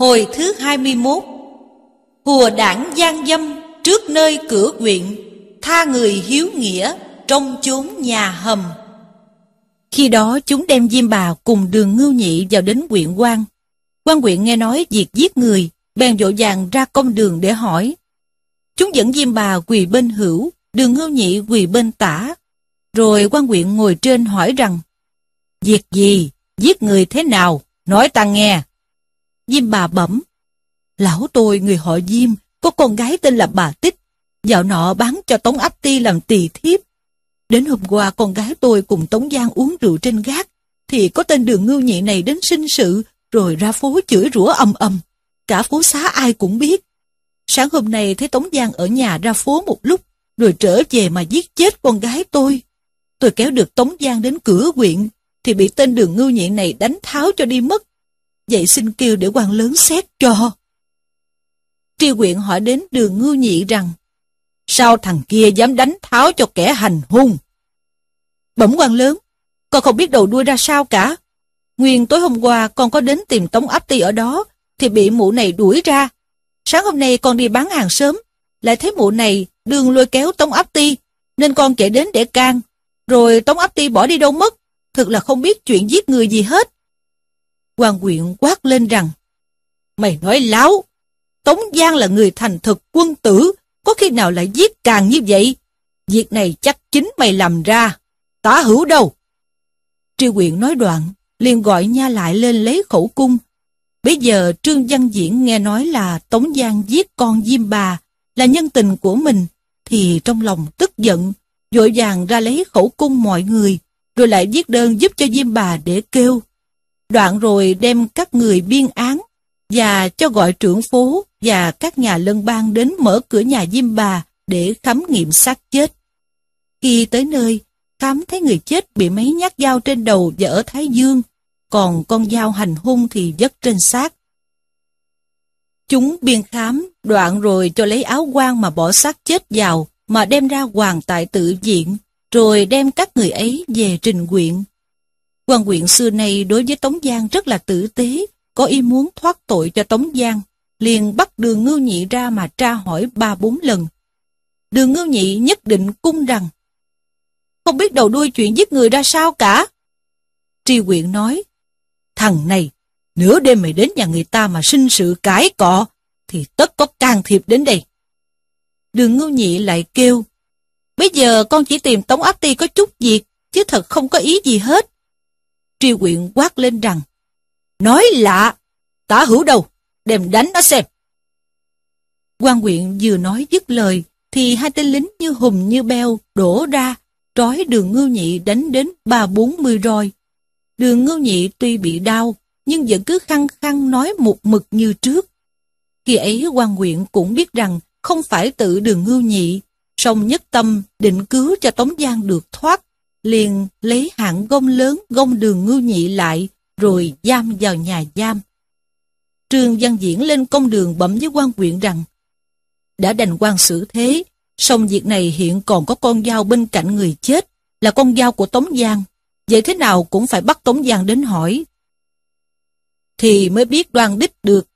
Hồi thứ 21 Hùa đảng gian dâm trước nơi cửa quyện, Tha người hiếu nghĩa trong chốn nhà hầm. Khi đó chúng đem Diêm Bà cùng đường ngưu nhị vào đến quyện quan quan quyện nghe nói việc giết người, Bèn dỗ vàng ra công đường để hỏi. Chúng dẫn Diêm Bà quỳ bên hữu, Đường ngưu nhị quỳ bên tả. Rồi quan quyện ngồi trên hỏi rằng, Việc gì? Giết người thế nào? Nói ta nghe. Diêm bà bẩm. Lão tôi người họ Diêm, có con gái tên là bà Tích. Dạo nọ bán cho Tống Áp Ti làm tỳ thiếp. Đến hôm qua con gái tôi cùng Tống Giang uống rượu trên gác, thì có tên đường ngưu nhị này đến sinh sự, rồi ra phố chửi rủa ầm ầm. Cả phố xá ai cũng biết. Sáng hôm nay thấy Tống Giang ở nhà ra phố một lúc, rồi trở về mà giết chết con gái tôi. Tôi kéo được Tống Giang đến cửa quyện, thì bị tên đường ngưu nhị này đánh tháo cho đi mất. Vậy xin kêu để quan lớn xét cho. Tri huyện hỏi đến đường ngưu nhị rằng, sao thằng kia dám đánh tháo cho kẻ hành hung? Bẩm quan lớn, con không biết đầu đuôi ra sao cả. Nguyên tối hôm qua con có đến tìm Tống Áp Ti ở đó, thì bị mụ này đuổi ra. Sáng hôm nay con đi bán hàng sớm, lại thấy mụ này đường lôi kéo Tống Áp Ti, nên con chạy đến để can. Rồi Tống Áp Ti bỏ đi đâu mất, thực là không biết chuyện giết người gì hết quan huyện quát lên rằng Mày nói láo, Tống Giang là người thành thực quân tử, có khi nào lại giết càng như vậy? Việc này chắc chính mày làm ra, tả hữu đâu? Tri huyện nói đoạn, liền gọi nha lại lên lấy khẩu cung. Bây giờ Trương Văn Diễn nghe nói là Tống Giang giết con Diêm Bà, là nhân tình của mình, thì trong lòng tức giận, vội vàng ra lấy khẩu cung mọi người, rồi lại viết đơn giúp cho Diêm Bà để kêu. Đoạn rồi đem các người biên án và cho gọi trưởng phố và các nhà lân bang đến mở cửa nhà Diêm Bà để khám nghiệm xác chết. Khi tới nơi, khám thấy người chết bị mấy nhát dao trên đầu và ở Thái Dương, còn con dao hành hung thì dứt trên xác. Chúng biên khám, đoạn rồi cho lấy áo quan mà bỏ xác chết vào, mà đem ra hoàng tại tự viện, rồi đem các người ấy về trình quyện quan huyện xưa nay đối với Tống Giang rất là tử tế, có ý muốn thoát tội cho Tống Giang, liền bắt đường ngưu nhị ra mà tra hỏi ba bốn lần. Đường ngưu nhị nhất định cung rằng, không biết đầu đuôi chuyện giết người ra sao cả. Tri huyện nói, thằng này, nửa đêm mày đến nhà người ta mà sinh sự cãi cọ, thì tất có can thiệp đến đây. Đường ngưu nhị lại kêu, bây giờ con chỉ tìm Tống Áp Ti có chút việc, chứ thật không có ý gì hết. Tri huyện quát lên rằng, Nói lạ, tả hữu đâu, đem đánh nó xem. quan huyện vừa nói dứt lời, thì hai tên lính như hùm như beo đổ ra, trói đường ngưu nhị đánh đến ba bốn mươi roi. Đường ngưu nhị tuy bị đau, nhưng vẫn cứ khăng khăng nói một mực như trước. Khi ấy quan huyện cũng biết rằng không phải tự đường ngưu nhị, song nhất tâm định cứu cho Tống Giang được thoát liền lấy hạng gông lớn gông đường ngưu nhị lại, rồi giam vào nhà giam. Trương Văn Diễn lên công đường bẩm với quan huyện rằng, đã đành quan xử thế, song việc này hiện còn có con dao bên cạnh người chết, là con dao của Tống Giang, vậy thế nào cũng phải bắt Tống Giang đến hỏi. Thì mới biết đoan đích được.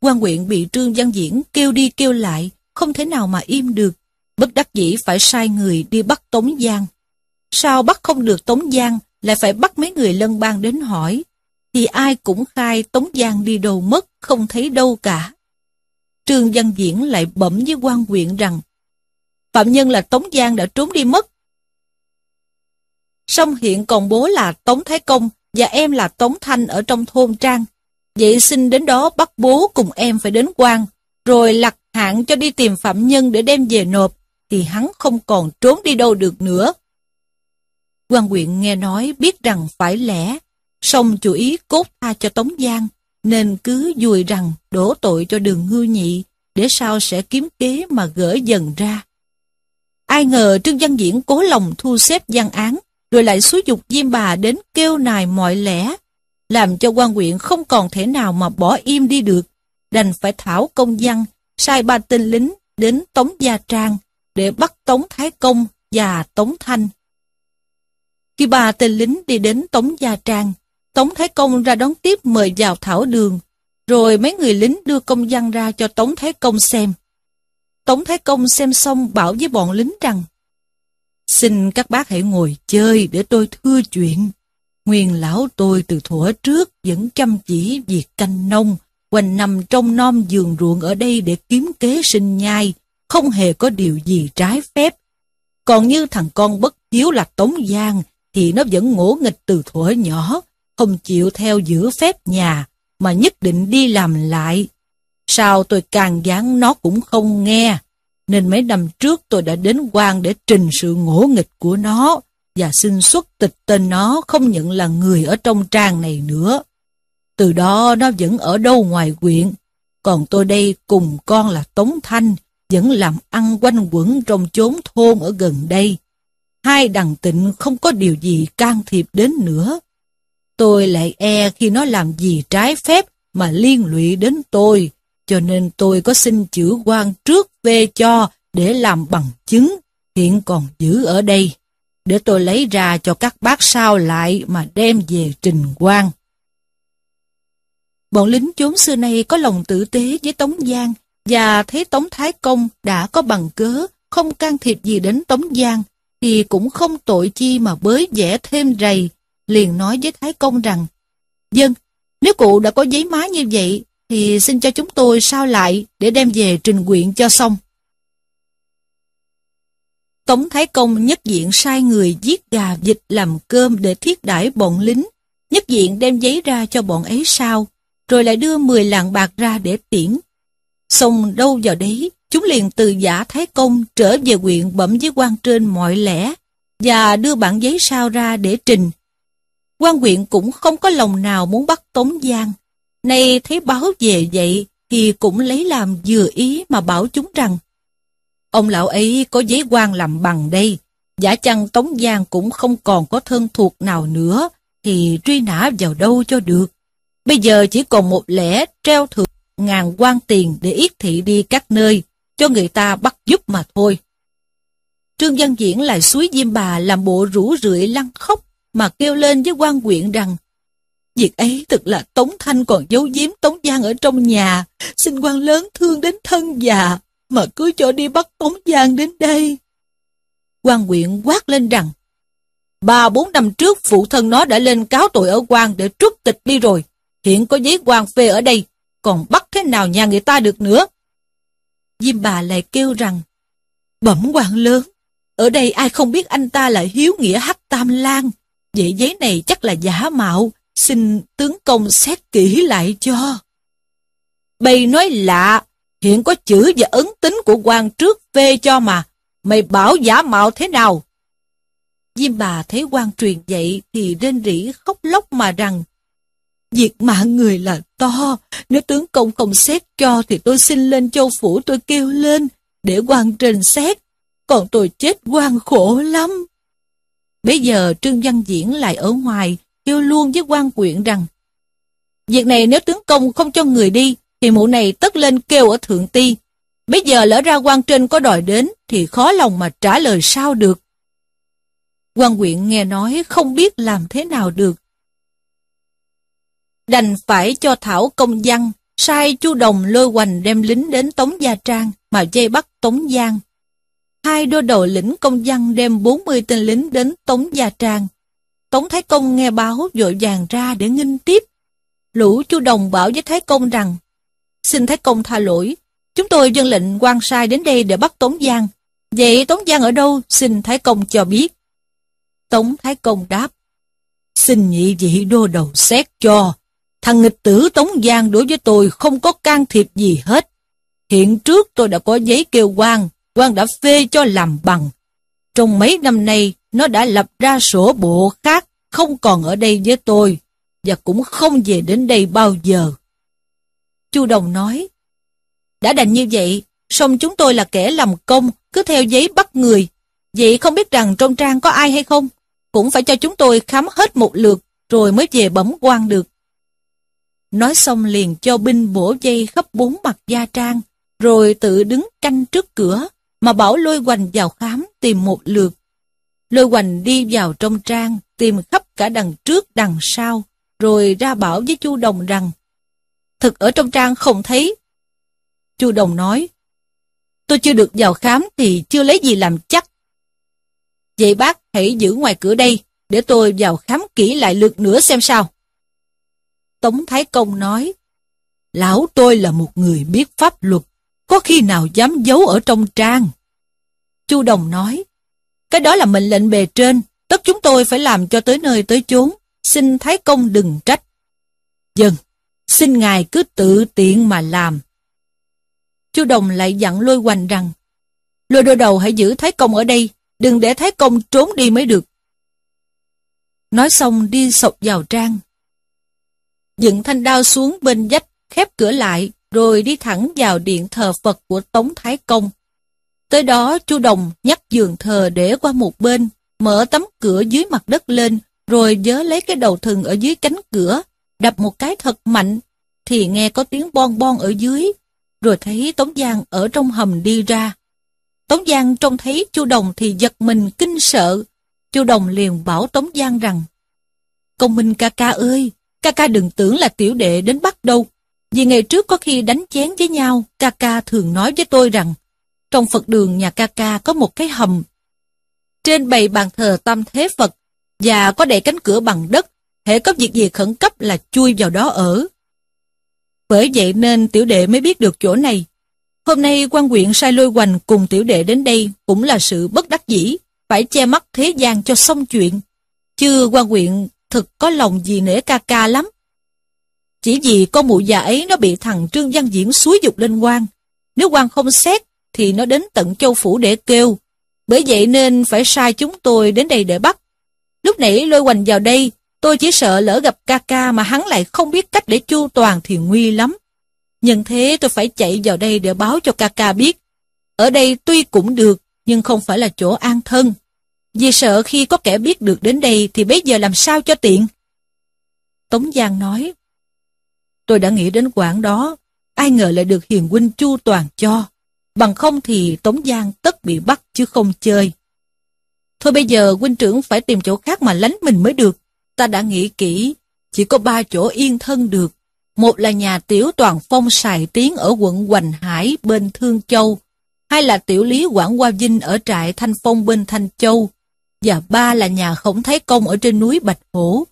quan huyện bị Trương Văn Diễn kêu đi kêu lại, không thể nào mà im được, bất đắc dĩ phải sai người đi bắt Tống Giang. Sao bắt không được Tống Giang, lại phải bắt mấy người lân bang đến hỏi, thì ai cũng khai Tống Giang đi đâu mất, không thấy đâu cả. Trương Văn Diễn lại bẩm với quan huyện rằng, Phạm Nhân là Tống Giang đã trốn đi mất. Song hiện còn bố là Tống Thái Công và em là Tống Thanh ở trong thôn Trang. Vậy xin đến đó bắt bố cùng em phải đến quan, rồi lặt hạn cho đi tìm Phạm Nhân để đem về nộp, thì hắn không còn trốn đi đâu được nữa quan huyện nghe nói biết rằng phải lẽ, song chủ ý cốt tha cho Tống Giang, nên cứ dùi rằng đổ tội cho đường ngư nhị, để sau sẽ kiếm kế mà gỡ dần ra. Ai ngờ Trương Văn Diễn cố lòng thu xếp gian án, rồi lại xúi dục Diêm Bà đến kêu nài mọi lẽ, làm cho quan huyện không còn thể nào mà bỏ im đi được, đành phải thảo công văn, sai ba tên lính đến Tống Gia Trang để bắt Tống Thái Công và Tống Thanh khi ba tên lính đi đến Tống Gia Trang, Tống Thái Công ra đón tiếp mời vào thảo đường, Rồi mấy người lính đưa công văn ra cho Tống Thái Công xem. Tống Thái Công xem xong bảo với bọn lính rằng Xin các bác hãy ngồi chơi để tôi thưa chuyện. Nguyên lão tôi từ thuở trước vẫn chăm chỉ việc canh nông, quanh nằm trong non giường ruộng ở đây để kiếm kế sinh nhai, không hề có điều gì trái phép. Còn như thằng con bất hiếu là Tống Giang, thì nó vẫn ngỗ nghịch từ thuở nhỏ, không chịu theo giữ phép nhà, mà nhất định đi làm lại. Sao tôi càng gán nó cũng không nghe, nên mấy năm trước tôi đã đến quan để trình sự ngỗ nghịch của nó và xin xuất tịch tên nó không nhận là người ở trong trang này nữa. Từ đó nó vẫn ở đâu ngoài quyện, còn tôi đây cùng con là Tống Thanh, vẫn làm ăn quanh quẩn trong chốn thôn ở gần đây. Hai đằng tịnh không có điều gì can thiệp đến nữa. Tôi lại e khi nó làm gì trái phép mà liên lụy đến tôi, cho nên tôi có xin chữ quan trước về cho để làm bằng chứng, hiện còn giữ ở đây, để tôi lấy ra cho các bác sao lại mà đem về trình quan. Bọn lính chốn xưa nay có lòng tử tế với Tống Giang và thấy Tống Thái Công đã có bằng cớ, không can thiệp gì đến Tống Giang, thì cũng không tội chi mà bới vẽ thêm rầy, liền nói với Thái Công rằng, Dân, nếu cụ đã có giấy má như vậy, thì xin cho chúng tôi sao lại để đem về trình quyện cho xong. Tống Thái Công nhất diện sai người giết gà vịt làm cơm để thiết đãi bọn lính, nhất diện đem giấy ra cho bọn ấy sao, rồi lại đưa 10 lạng bạc ra để tiễn. Xong đâu vào đấy, chúng liền từ giả Thái Công trở về huyện bẩm với quan trên mọi lẽ, và đưa bản giấy sao ra để trình. quan huyện cũng không có lòng nào muốn bắt Tống Giang. Nay thấy báo về vậy, thì cũng lấy làm vừa ý mà bảo chúng rằng, Ông lão ấy có giấy quan làm bằng đây, giả chăng Tống Giang cũng không còn có thân thuộc nào nữa, thì truy nã vào đâu cho được. Bây giờ chỉ còn một lẽ treo thưởng ngàn quan tiền để yết thị đi các nơi, cho người ta bắt giúp mà thôi. Trương Văn Diễn lại suối Diêm Bà làm bộ rủ rượi lăn khóc, mà kêu lên với quan quyện rằng Việc ấy thực là Tống Thanh còn giấu giếm Tống Giang ở trong nhà, xin quan lớn thương đến thân già, mà cứ cho đi bắt Tống Giang đến đây. quan quyện quát lên rằng, ba bốn năm trước phụ thân nó đã lên cáo tội ở quan để trút tịch đi rồi, hiện có giấy quan phê ở đây, còn bắt thế nào nhà người ta được nữa. Diêm bà lại kêu rằng, bẩm quan lớn, ở đây ai không biết anh ta là hiếu nghĩa hắc tam lang vậy giấy này chắc là giả mạo, xin tướng công xét kỹ lại cho. Bày nói lạ, Hiện có chữ và ấn tính của quan trước phê cho mà. Mày bảo giả mạo thế nào? Diêm bà thấy quan truyền vậy thì rên rỉ khóc lóc mà rằng Việc mạng người là to, nếu tướng công không xét cho thì tôi xin lên châu phủ tôi kêu lên, để quan trên xét, còn tôi chết quan khổ lắm. Bây giờ Trương Văn Diễn lại ở ngoài, kêu luôn với quan quyện rằng Việc này nếu tướng công không cho người đi, thì mụ này tất lên kêu ở thượng ti. Bây giờ lỡ ra quan trên có đòi đến, thì khó lòng mà trả lời sao được. quan quyện nghe nói không biết làm thế nào được. Đành phải cho Thảo công văn, sai chu Đồng lôi hoành đem lính đến Tống Gia Trang, mà dây bắt Tống Giang. Hai đô đầu lĩnh công văn đem 40 tên lính đến Tống Gia Trang. Tống Thái Công nghe báo vội vàng ra để nghinh tiếp. Lũ chu Đồng bảo với Thái Công rằng Xin Thái Công tha lỗi. Chúng tôi dân lệnh quan sai đến đây để bắt Tống Giang. Vậy Tống Giang ở đâu? Xin Thái Công cho biết. Tống Thái Công đáp. Xin nhị vị đô đầu xét cho. Thằng nghịch tử Tống Giang đối với tôi không có can thiệp gì hết. Hiện trước tôi đã có giấy kêu quan, quan đã phê cho làm bằng. Trong mấy năm nay, nó đã lập ra sổ bộ khác, không còn ở đây với tôi, và cũng không về đến đây bao giờ. Chu Đồng nói, đã đành như vậy, song chúng tôi là kẻ làm công, cứ theo giấy bắt người. Vậy không biết rằng trong trang có ai hay không? Cũng phải cho chúng tôi khám hết một lượt, rồi mới về bấm quan được. Nói xong liền cho binh bổ dây khắp bốn mặt gia trang, rồi tự đứng canh trước cửa, mà bảo lôi hoành vào khám tìm một lượt. Lôi hoành đi vào trong trang, tìm khắp cả đằng trước đằng sau, rồi ra bảo với chu Đồng rằng Thực ở trong trang không thấy. Chu Đồng nói, tôi chưa được vào khám thì chưa lấy gì làm chắc. Vậy bác hãy giữ ngoài cửa đây, để tôi vào khám kỹ lại lượt nữa xem sao. Tống Thái Công nói, Lão tôi là một người biết pháp luật, có khi nào dám giấu ở trong trang. Chu Đồng nói, cái đó là mệnh lệnh bề trên, tất chúng tôi phải làm cho tới nơi tới chốn, xin Thái Công đừng trách. Dần, xin Ngài cứ tự tiện mà làm. Chu Đồng lại dặn lôi hoành rằng, lôi đôi đầu hãy giữ Thái Công ở đây, đừng để Thái Công trốn đi mới được. Nói xong đi sộc vào trang. Dựng thanh đao xuống bên dách, khép cửa lại, rồi đi thẳng vào điện thờ Phật của Tống Thái Công. Tới đó chu Đồng nhắc giường thờ để qua một bên, mở tấm cửa dưới mặt đất lên, rồi dớ lấy cái đầu thừng ở dưới cánh cửa, đập một cái thật mạnh, thì nghe có tiếng bon bon ở dưới, rồi thấy Tống Giang ở trong hầm đi ra. Tống Giang trông thấy chu Đồng thì giật mình kinh sợ. chu Đồng liền bảo Tống Giang rằng, Công minh ca ca ơi, ca ca đừng tưởng là tiểu đệ đến bắt đâu. Vì ngày trước có khi đánh chén với nhau, ca ca thường nói với tôi rằng, trong Phật đường nhà ca ca có một cái hầm. Trên bày bàn thờ tam thế Phật, và có đậy cánh cửa bằng đất, hệ có việc gì khẩn cấp là chui vào đó ở. Bởi vậy nên tiểu đệ mới biết được chỗ này. Hôm nay quan huyện sai lôi hoành cùng tiểu đệ đến đây cũng là sự bất đắc dĩ, phải che mắt thế gian cho xong chuyện. Chứ quan huyện thực có lòng gì nể ca ca lắm. Chỉ vì con mụ già ấy nó bị thằng Trương Văn Diễn xúi dục lên quan. Nếu quan không xét, thì nó đến tận châu phủ để kêu. Bởi vậy nên phải sai chúng tôi đến đây để bắt. Lúc nãy lôi hoành vào đây, tôi chỉ sợ lỡ gặp ca ca mà hắn lại không biết cách để chu toàn thì nguy lắm. Nhân thế tôi phải chạy vào đây để báo cho ca ca biết. Ở đây tuy cũng được, nhưng không phải là chỗ an thân. Vì sợ khi có kẻ biết được đến đây thì bây giờ làm sao cho tiện. Tống Giang nói, Tôi đã nghĩ đến quảng đó, ai ngờ lại được hiền huynh chu toàn cho. Bằng không thì Tống Giang tất bị bắt chứ không chơi. Thôi bây giờ huynh trưởng phải tìm chỗ khác mà lánh mình mới được. Ta đã nghĩ kỹ, chỉ có ba chỗ yên thân được. Một là nhà tiểu toàn phong xài tiếng ở quận Hoành Hải bên Thương Châu. Hai là tiểu lý Quảng Hoa Vinh ở trại Thanh Phong bên Thanh Châu. Và ba là nhà Khổng Thái Công ở trên núi Bạch Hổ.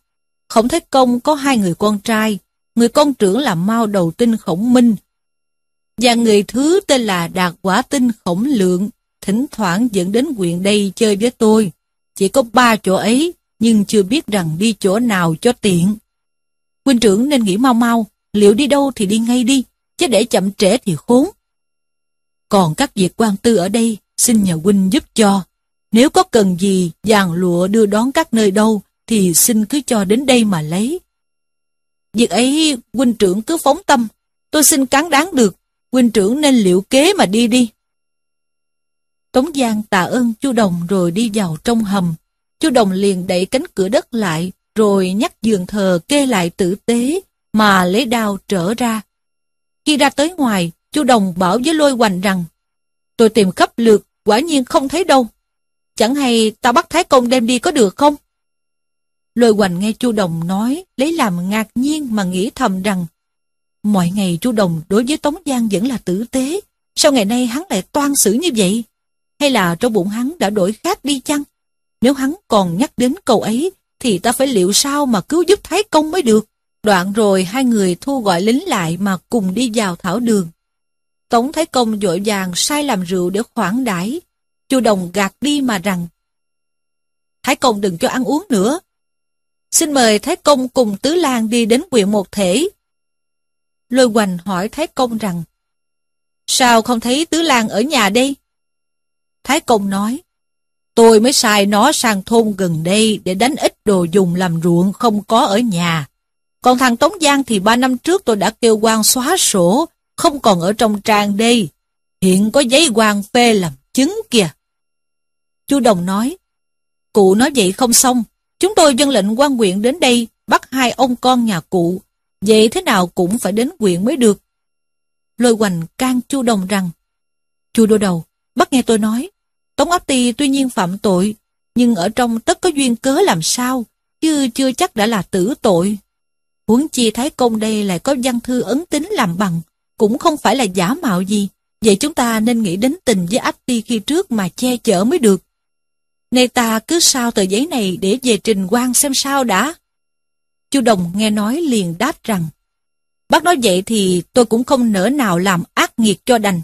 Khổng Thái Công có hai người con trai, người con trưởng là Mao Đầu Tinh Khổng Minh, và người thứ tên là Đạt Quả Tinh Khổng Lượng, thỉnh thoảng dẫn đến huyện đây chơi với tôi. Chỉ có ba chỗ ấy, nhưng chưa biết rằng đi chỗ nào cho tiện. Huynh trưởng nên nghĩ mau mau, liệu đi đâu thì đi ngay đi, chứ để chậm trễ thì khốn. Còn các việc quan tư ở đây, xin nhờ huynh giúp cho. Nếu có cần gì, dàn lụa đưa đón các nơi đâu, thì xin cứ cho đến đây mà lấy. Việc ấy, huynh trưởng cứ phóng tâm, tôi xin cán đáng được, huynh trưởng nên liệu kế mà đi đi. Tống Giang tạ ơn chu Đồng rồi đi vào trong hầm. chu Đồng liền đẩy cánh cửa đất lại, rồi nhắc giường thờ kê lại tử tế, mà lấy đao trở ra. Khi ra tới ngoài, chu Đồng bảo với lôi hoành rằng, tôi tìm khắp lượt, quả nhiên không thấy đâu. Chẳng hay ta bắt Thái Công đem đi có được không? Lôi hoành nghe chu Đồng nói, lấy làm ngạc nhiên mà nghĩ thầm rằng, mọi ngày chu Đồng đối với Tống Giang vẫn là tử tế, sao ngày nay hắn lại toan xử như vậy? Hay là trong bụng hắn đã đổi khác đi chăng? Nếu hắn còn nhắc đến câu ấy, thì ta phải liệu sao mà cứu giúp Thái Công mới được. Đoạn rồi hai người thu gọi lính lại mà cùng đi vào thảo đường. Tống Thái Công vội vàng sai làm rượu để khoản đãi chu Đồng gạt đi mà rằng Thái Công đừng cho ăn uống nữa, Xin mời Thái Công cùng Tứ Lan đi đến quyện một thể. Lôi hoành hỏi Thái Công rằng, Sao không thấy Tứ Lan ở nhà đây? Thái Công nói, Tôi mới sai nó sang thôn gần đây để đánh ít đồ dùng làm ruộng không có ở nhà. Còn thằng Tống Giang thì ba năm trước tôi đã kêu quan xóa sổ, không còn ở trong trang đây. Hiện có giấy quan phê làm chứng kìa. Chu Đồng nói, cụ nói vậy không xong, Chúng tôi dân lệnh quan huyện đến đây bắt hai ông con nhà cụ, vậy thế nào cũng phải đến huyện mới được. Lôi hoành can chu đồng rằng, chu đô đầu, bắt nghe tôi nói, Tống Áp Ti tuy nhiên phạm tội, nhưng ở trong tất có duyên cớ làm sao, chứ chưa chắc đã là tử tội. Huống chi Thái Công đây lại có văn thư ấn tính làm bằng, cũng không phải là giả mạo gì. Vậy chúng ta nên nghĩ đến tình với Áp Ti khi trước mà che chở mới được. Nay ta cứ sao tờ giấy này để về trình quan xem sao đã. Chu Đồng nghe nói liền đáp rằng, Bác nói vậy thì tôi cũng không nỡ nào làm ác nghiệt cho đành.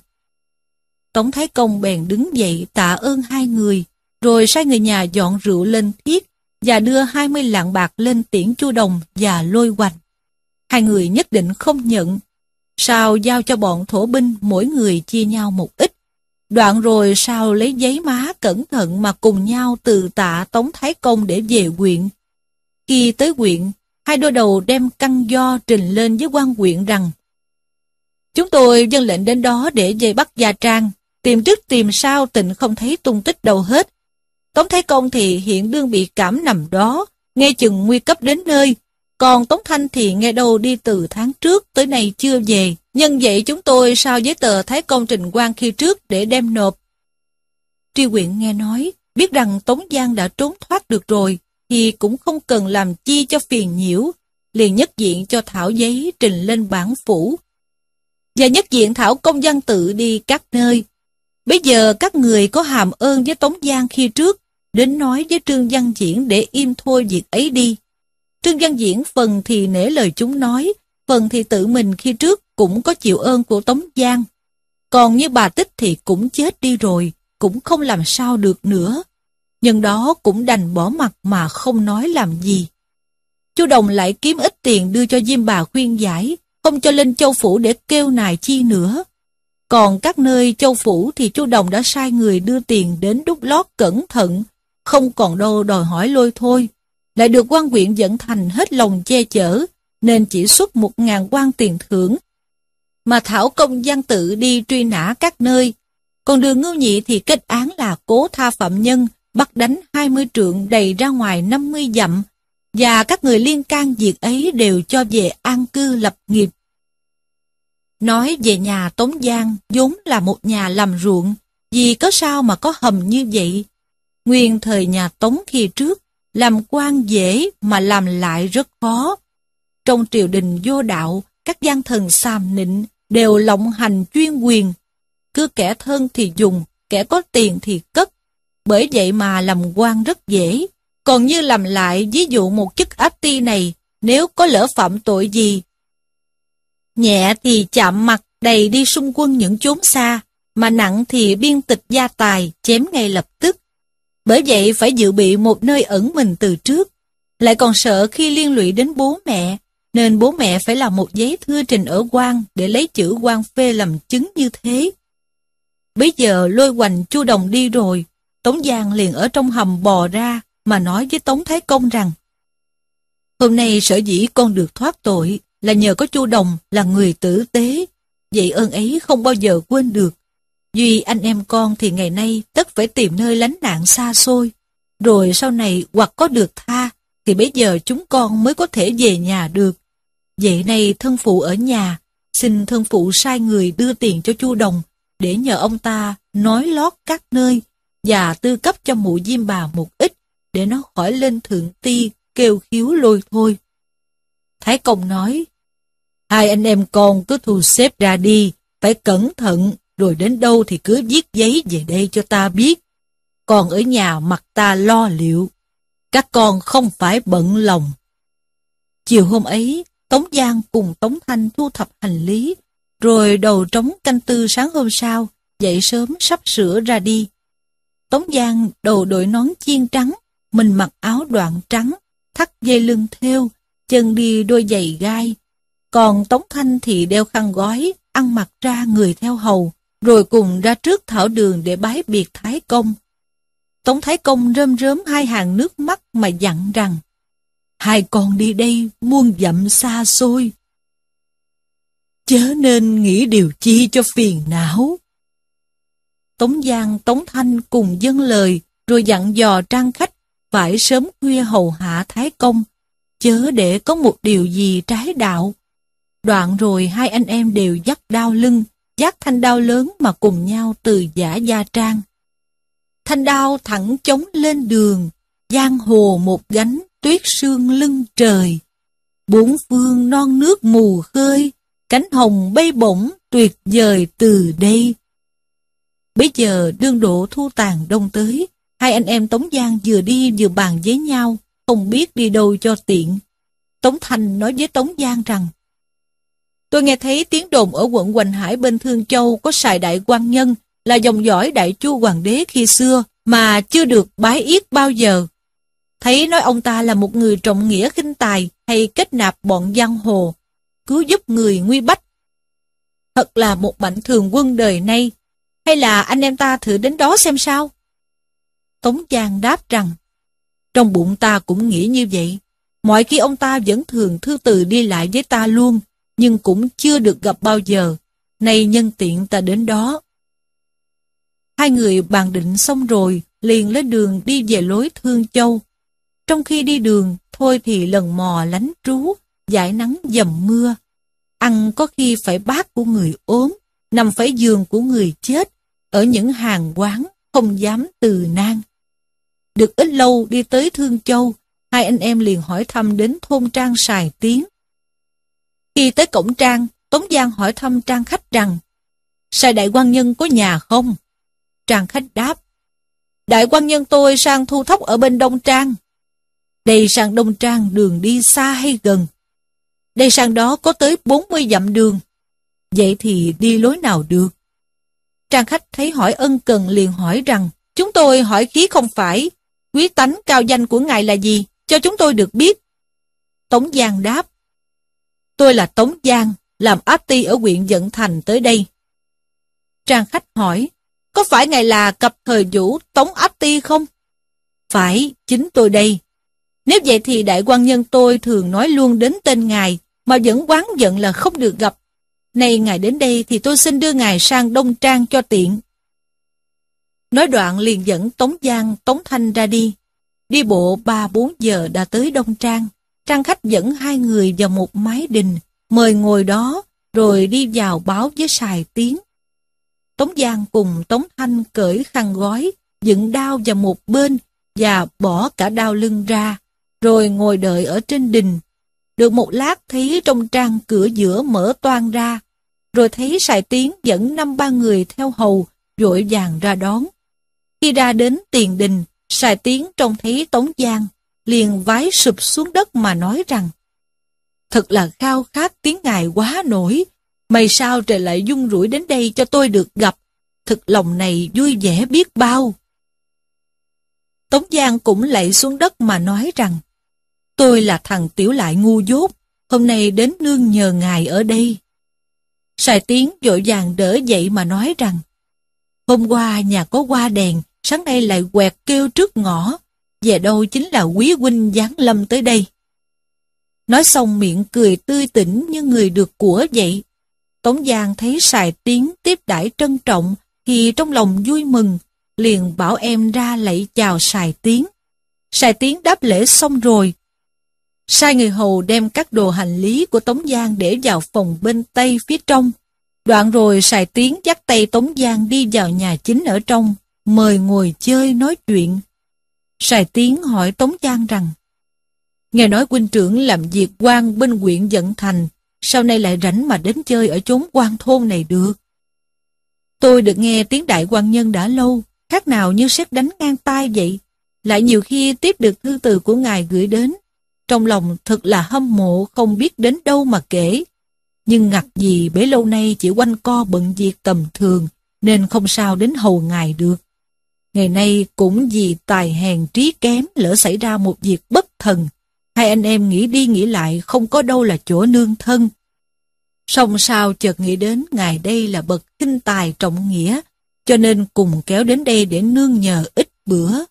Tống Thái Công bèn đứng dậy tạ ơn hai người, rồi sai người nhà dọn rượu lên thiết và đưa 20 lạng bạc lên tiễn Chu Đồng và lôi hoành. Hai người nhất định không nhận, sao giao cho bọn thổ binh mỗi người chia nhau một ít. Đoạn rồi sao lấy giấy má cẩn thận mà cùng nhau từ tạ Tống Thái Công để về quyện. Khi tới quyện, hai đôi đầu đem căn do trình lên với quan quyện rằng Chúng tôi dân lệnh đến đó để về bắt Gia Trang, tìm trước tìm sau tình không thấy tung tích đâu hết. Tống Thái Công thì hiện đương bị cảm nằm đó, nghe chừng nguy cấp đến nơi, còn Tống Thanh thì nghe đâu đi từ tháng trước tới nay chưa về. Nhân vậy chúng tôi sao giấy tờ Thái Công trình quan khi trước để đem nộp. Tri huyện nghe nói, biết rằng Tống Giang đã trốn thoát được rồi, thì cũng không cần làm chi cho phiền nhiễu, liền nhất diện cho Thảo giấy trình lên bản phủ. Và nhất diện Thảo công văn tự đi các nơi. Bây giờ các người có hàm ơn với Tống Giang khi trước, đến nói với Trương Văn Diễn để im thôi việc ấy đi. Trương Văn Diễn phần thì nể lời chúng nói, phần thì tự mình khi trước cũng có chịu ơn của Tống Giang. Còn như bà Tích thì cũng chết đi rồi, cũng không làm sao được nữa. nhân đó cũng đành bỏ mặt mà không nói làm gì. Chu Đồng lại kiếm ít tiền đưa cho Diêm bà khuyên giải, không cho lên châu phủ để kêu nài chi nữa. Còn các nơi châu phủ thì Chu Đồng đã sai người đưa tiền đến đúc lót cẩn thận, không còn đâu đòi hỏi lôi thôi. Lại được quan huyện dẫn thành hết lòng che chở, nên chỉ xuất một ngàn quan tiền thưởng. Mà Thảo công giang tự đi truy nã các nơi, còn đường ngưu nhị thì kết án là cố tha phạm nhân, bắt đánh 20 trượng đầy ra ngoài 50 dặm, và các người liên can việc ấy đều cho về an cư lập nghiệp. Nói về nhà Tống Giang vốn là một nhà làm ruộng, vì có sao mà có hầm như vậy. Nguyên thời nhà Tống khi trước, làm quan dễ mà làm lại rất khó. Trong triều đình vô đạo, các gian thần xàm nịnh đều lộng hành chuyên quyền. Cứ kẻ thân thì dùng, kẻ có tiền thì cất. Bởi vậy mà làm quan rất dễ. Còn như làm lại ví dụ một chức áp ti này, nếu có lỡ phạm tội gì, nhẹ thì chạm mặt đầy đi xung quân những chốn xa, mà nặng thì biên tịch gia tài, chém ngay lập tức. Bởi vậy phải dự bị một nơi ẩn mình từ trước, lại còn sợ khi liên lụy đến bố mẹ, nên bố mẹ phải làm một giấy thư trình ở quan để lấy chữ quan phê làm chứng như thế. Bây giờ lôi hoành chu đồng đi rồi, Tống Giang liền ở trong hầm bò ra mà nói với Tống Thái Công rằng Hôm nay sở dĩ con được thoát tội là nhờ có chu đồng là người tử tế, vậy ơn ấy không bao giờ quên được. Duy anh em con thì ngày nay tất phải tìm nơi lánh nạn xa xôi, rồi sau này hoặc có được tha, thì bây giờ chúng con mới có thể về nhà được. Vậy nay thân phụ ở nhà, xin thân phụ sai người đưa tiền cho chu đồng, để nhờ ông ta nói lót các nơi, và tư cấp cho mụ diêm bà một ít, để nó khỏi lên thượng ti, kêu khiếu lôi thôi. Thái Công nói, hai anh em con cứ thu xếp ra đi, phải cẩn thận, rồi đến đâu thì cứ viết giấy về đây cho ta biết. Còn ở nhà mặt ta lo liệu. Các con không phải bận lòng. Chiều hôm ấy, Tống Giang cùng Tống Thanh thu thập hành lý, rồi đầu trống canh tư sáng hôm sau, dậy sớm sắp sửa ra đi. Tống Giang đầu đội nón chiên trắng, mình mặc áo đoạn trắng, thắt dây lưng theo, chân đi đôi giày gai. Còn Tống Thanh thì đeo khăn gói, ăn mặc ra người theo hầu, rồi cùng ra trước thảo đường để bái biệt Thái Công. Tống Thái Công rơm rớm hai hàng nước mắt mà dặn rằng, hai con đi đây muôn dặm xa xôi. Chớ nên nghĩ điều chi cho phiền não. Tống Giang, Tống Thanh cùng dâng lời, rồi dặn dò trang khách phải sớm khuya hầu hạ Thái Công, chớ để có một điều gì trái đạo. Đoạn rồi hai anh em đều dắt đao lưng, giác thanh đao lớn mà cùng nhau từ giả gia trang. Thanh đao thẳng chống lên đường, giang hồ một gánh tuyết sương lưng trời. bốn phương non nước mù khơi, cánh hồng bay bổng tuyệt vời từ đây. Bây giờ đương độ thu tàn đông tới, hai anh em Tống Giang vừa đi vừa bàn với nhau, không biết đi đâu cho tiện. Tống Thành nói với Tống Giang rằng, Tôi nghe thấy tiếng đồn ở quận Hoành Hải bên Thương Châu có xài đại quan nhân là dòng dõi đại chu hoàng đế khi xưa mà chưa được bái yết bao giờ. Thấy nói ông ta là một người trọng nghĩa khinh tài hay kết nạp bọn giang hồ, cứu giúp người nguy bách. Thật là một mạnh thường quân đời nay, hay là anh em ta thử đến đó xem sao? Tống Giang đáp rằng, trong bụng ta cũng nghĩ như vậy. Mọi khi ông ta vẫn thường thư từ đi lại với ta luôn, nhưng cũng chưa được gặp bao giờ. Nay nhân tiện ta đến đó. Hai người bàn định xong rồi, liền lên đường đi về lối Thương Châu. Trong khi đi đường, thôi thì lần mò lánh trú, giải nắng dầm mưa. Ăn có khi phải bát của người ốm, nằm phải giường của người chết, ở những hàng quán không dám từ nan Được ít lâu đi tới Thương Châu, hai anh em liền hỏi thăm đến thôn trang Sài Tiến. Khi tới cổng trang, Tống Giang hỏi thăm trang khách rằng, Sài đại quan nhân có nhà không? Trang khách đáp, Đại quan nhân tôi sang thu thóc ở bên Đông Trang. Đây sang Đông Trang đường đi xa hay gần? Đây sang đó có tới 40 dặm đường. Vậy thì đi lối nào được? Trang khách thấy hỏi ân cần liền hỏi rằng, chúng tôi hỏi khí không phải, quý tánh cao danh của ngài là gì, cho chúng tôi được biết. Tống Giang đáp, tôi là Tống Giang, làm áp ti ở huyện Dận Thành tới đây. Trang khách hỏi, có phải ngài là cặp thời vũ Tống áp ti không? Phải, chính tôi đây. Nếu vậy thì đại quan nhân tôi thường nói luôn đến tên ngài, mà vẫn quán giận là không được gặp. Nay ngài đến đây thì tôi xin đưa ngài sang Đông Trang cho tiện. Nói đoạn liền dẫn Tống Giang, Tống Thanh ra đi. Đi bộ 3-4 giờ đã tới Đông Trang. Trang khách dẫn hai người vào một mái đình, mời ngồi đó, rồi đi vào báo với xài tiếng. Tống Giang cùng Tống Thanh cởi khăn gói, dựng đao vào một bên và bỏ cả đao lưng ra, rồi ngồi đợi ở trên đình. Được một lát thấy trong trang cửa giữa mở toan ra, rồi thấy Sài Tiến dẫn năm ba người theo hầu, vội vàng ra đón. Khi ra đến tiền đình, Sài Tiến trông thấy Tống Giang, liền vái sụp xuống đất mà nói rằng Thật là khao khát tiếng ngài quá nổi, mày sao trời lại dung rủi đến đây cho tôi được gặp, thực lòng này vui vẻ biết bao. Tống Giang cũng lạy xuống đất mà nói rằng Tôi là thằng tiểu lại ngu dốt, hôm nay đến nương nhờ ngài ở đây. Sài Tiến vội vàng đỡ dậy mà nói rằng Hôm qua nhà có qua đèn, sáng nay lại quẹt kêu trước ngõ, về đâu chính là quý huynh giáng lâm tới đây. Nói xong miệng cười tươi tỉnh như người được của vậy. Tống Giang thấy Sài Tiến tiếp đãi trân trọng, thì trong lòng vui mừng, liền bảo em ra lạy chào Sài Tiến. Sài Tiến đáp lễ xong rồi. Sai người hầu đem các đồ hành lý của Tống Giang để vào phòng bên Tây phía trong. Đoạn rồi Sài Tiến dắt tay Tống Giang đi vào nhà chính ở trong, mời ngồi chơi nói chuyện. Sài Tiến hỏi Tống Giang rằng, Nghe nói huynh trưởng làm việc quan bên huyện Dận Thành, sau này lại rảnh mà đến chơi ở chốn quan thôn này được. Tôi được nghe tiếng đại quan nhân đã lâu, khác nào như xét đánh ngang tai vậy. Lại nhiều khi tiếp được thư từ của ngài gửi đến. Trong lòng thật là hâm mộ không biết đến đâu mà kể. Nhưng ngặt gì bấy lâu nay chỉ quanh co bận việc tầm thường, nên không sao đến hầu ngài được. Ngày nay cũng vì tài hèn trí kém lỡ xảy ra một việc bất thần. Hai anh em nghĩ đi nghĩ lại không có đâu là chỗ nương thân. Song sao chợt nghĩ đến ngài đây là bậc kinh tài trọng nghĩa, cho nên cùng kéo đến đây để nương nhờ ít bữa.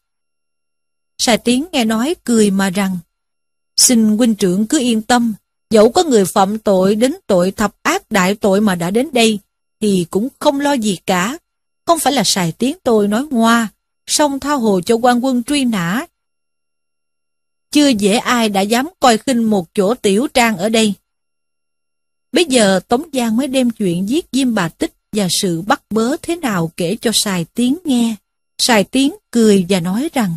Sài Tiến nghe nói cười mà rằng, xin huynh trưởng cứ yên tâm, dẫu có người phạm tội đến tội thập ác đại tội mà đã đến đây, thì cũng không lo gì cả. Không phải là Sài Tiến tôi nói ngoa, song tha hồ cho quan quân truy nã. Chưa dễ ai đã dám coi khinh một chỗ tiểu trang ở đây. Bây giờ Tống Giang mới đem chuyện giết Diêm Bà Tích và sự bắt bớ thế nào kể cho Sài Tiến nghe. Sài Tiến cười và nói rằng,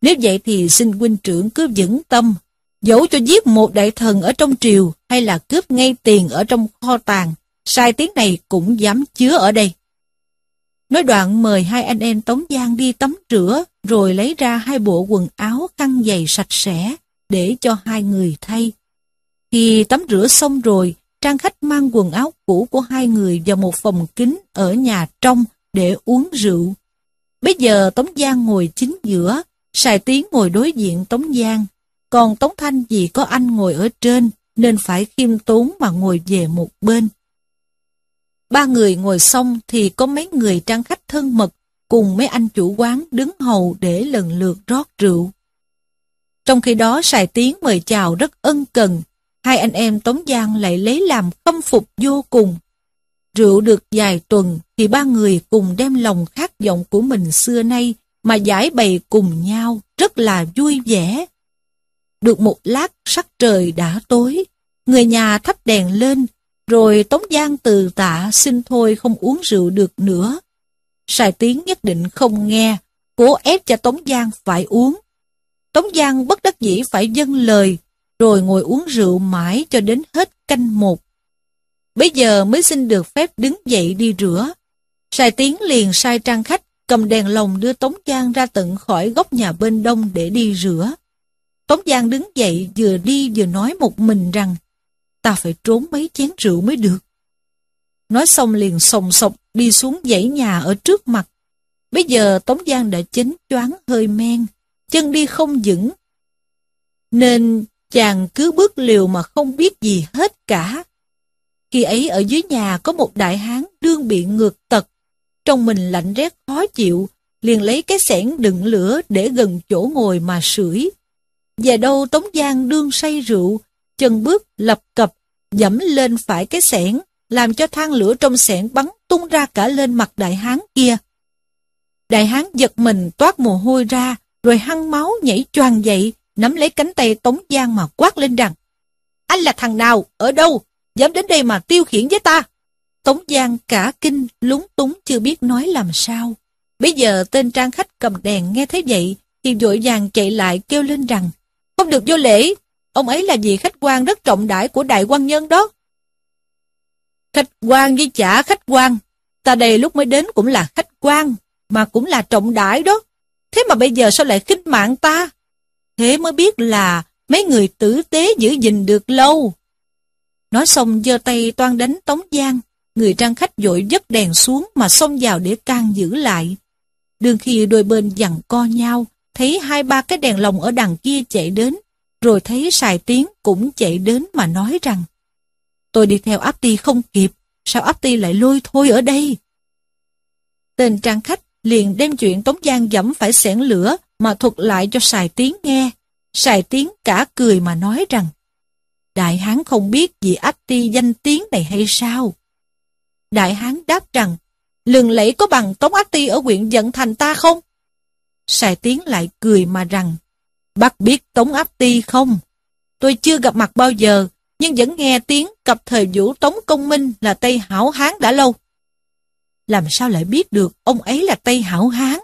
nếu vậy thì xin huynh trưởng cứ vững tâm, Dẫu cho giết một đại thần ở trong triều hay là cướp ngay tiền ở trong kho tàng, sài tiến này cũng dám chứa ở đây. Nói đoạn mời hai anh em Tống Giang đi tắm rửa, rồi lấy ra hai bộ quần áo khăn giày sạch sẽ, để cho hai người thay. Khi tắm rửa xong rồi, Trang khách mang quần áo cũ của hai người vào một phòng kính ở nhà trong để uống rượu. Bây giờ Tống Giang ngồi chính giữa, Sài Tiến ngồi đối diện Tống Giang, còn Tống Thanh vì có anh ngồi ở trên nên phải khiêm tốn mà ngồi về một bên. Ba người ngồi xong thì có mấy người trang khách thân mật cùng mấy anh chủ quán đứng hầu để lần lượt rót rượu. Trong khi đó Sài Tiến mời chào rất ân cần, hai anh em Tống Giang lại lấy làm khâm phục vô cùng. Rượu được vài tuần thì ba người cùng đem lòng khát vọng của mình xưa nay mà giải bày cùng nhau rất là vui vẻ. Được một lát sắc trời đã tối, người nhà thắp đèn lên, rồi Tống Giang từ tạ xin thôi không uống rượu được nữa. Sài Tiến nhất định không nghe, cố ép cho Tống Giang phải uống. Tống Giang bất đắc dĩ phải dâng lời, rồi ngồi uống rượu mãi cho đến hết canh một. Bây giờ mới xin được phép đứng dậy đi rửa. Sài Tiến liền sai trang khách cầm đèn lồng đưa Tống Giang ra tận khỏi góc nhà bên đông để đi rửa. Tống Giang đứng dậy vừa đi vừa nói một mình rằng ta phải trốn mấy chén rượu mới được. Nói xong liền sòng sọc đi xuống dãy nhà ở trước mặt. Bây giờ Tống Giang đã chính choáng hơi men, chân đi không vững. Nên chàng cứ bước liều mà không biết gì hết cả. Khi ấy ở dưới nhà có một đại hán đương bị ngược tật, trong mình lạnh rét khó chịu, liền lấy cái xẻng đựng lửa để gần chỗ ngồi mà sưởi. Và đâu Tống Giang đương say rượu, chân bước lập cập, dẫm lên phải cái xẻng, làm cho than lửa trong xẻng bắn tung ra cả lên mặt đại hán kia. Đại hán giật mình toát mồ hôi ra, rồi hăng máu nhảy choàng dậy, nắm lấy cánh tay Tống Giang mà quát lên rằng Anh là thằng nào? Ở đâu? Dám đến đây mà tiêu khiển với ta? Tống Giang cả kinh, lúng túng chưa biết nói làm sao. Bây giờ tên trang khách cầm đèn nghe thấy vậy, thì vội vàng chạy lại kêu lên rằng Không được vô lễ, ông ấy là vị khách quan rất trọng đại của đại quan nhân đó. Khách quan với chả khách quan, ta đây lúc mới đến cũng là khách quan, mà cũng là trọng đại đó. Thế mà bây giờ sao lại khinh mạng ta? Thế mới biết là mấy người tử tế giữ gìn được lâu. Nói xong giơ tay toan đánh Tống Giang, người trang khách dội dứt đèn xuống mà xông vào để can giữ lại. Đường khi đôi bên dằn co nhau, thấy hai ba cái đèn lồng ở đằng kia chạy đến, rồi thấy Sài Tiến cũng chạy đến mà nói rằng Tôi đi theo áp ti không kịp, sao áp ti lại lôi thôi ở đây? Tên trang khách liền đem chuyện Tống Giang dẫm phải xẻng lửa mà thuật lại cho Sài Tiến nghe. Sài Tiến cả cười mà nói rằng Đại Hán không biết gì áp ti danh tiếng này hay sao? Đại Hán đáp rằng lừng lẫy có bằng Tống Áp Ti ở huyện Dận Thành ta không? Sài Tiến lại cười mà rằng Bác biết Tống Áp Ti không? Tôi chưa gặp mặt bao giờ, nhưng vẫn nghe tiếng cặp thời vũ Tống Công Minh là Tây Hảo Hán đã lâu. Làm sao lại biết được ông ấy là Tây Hảo Hán?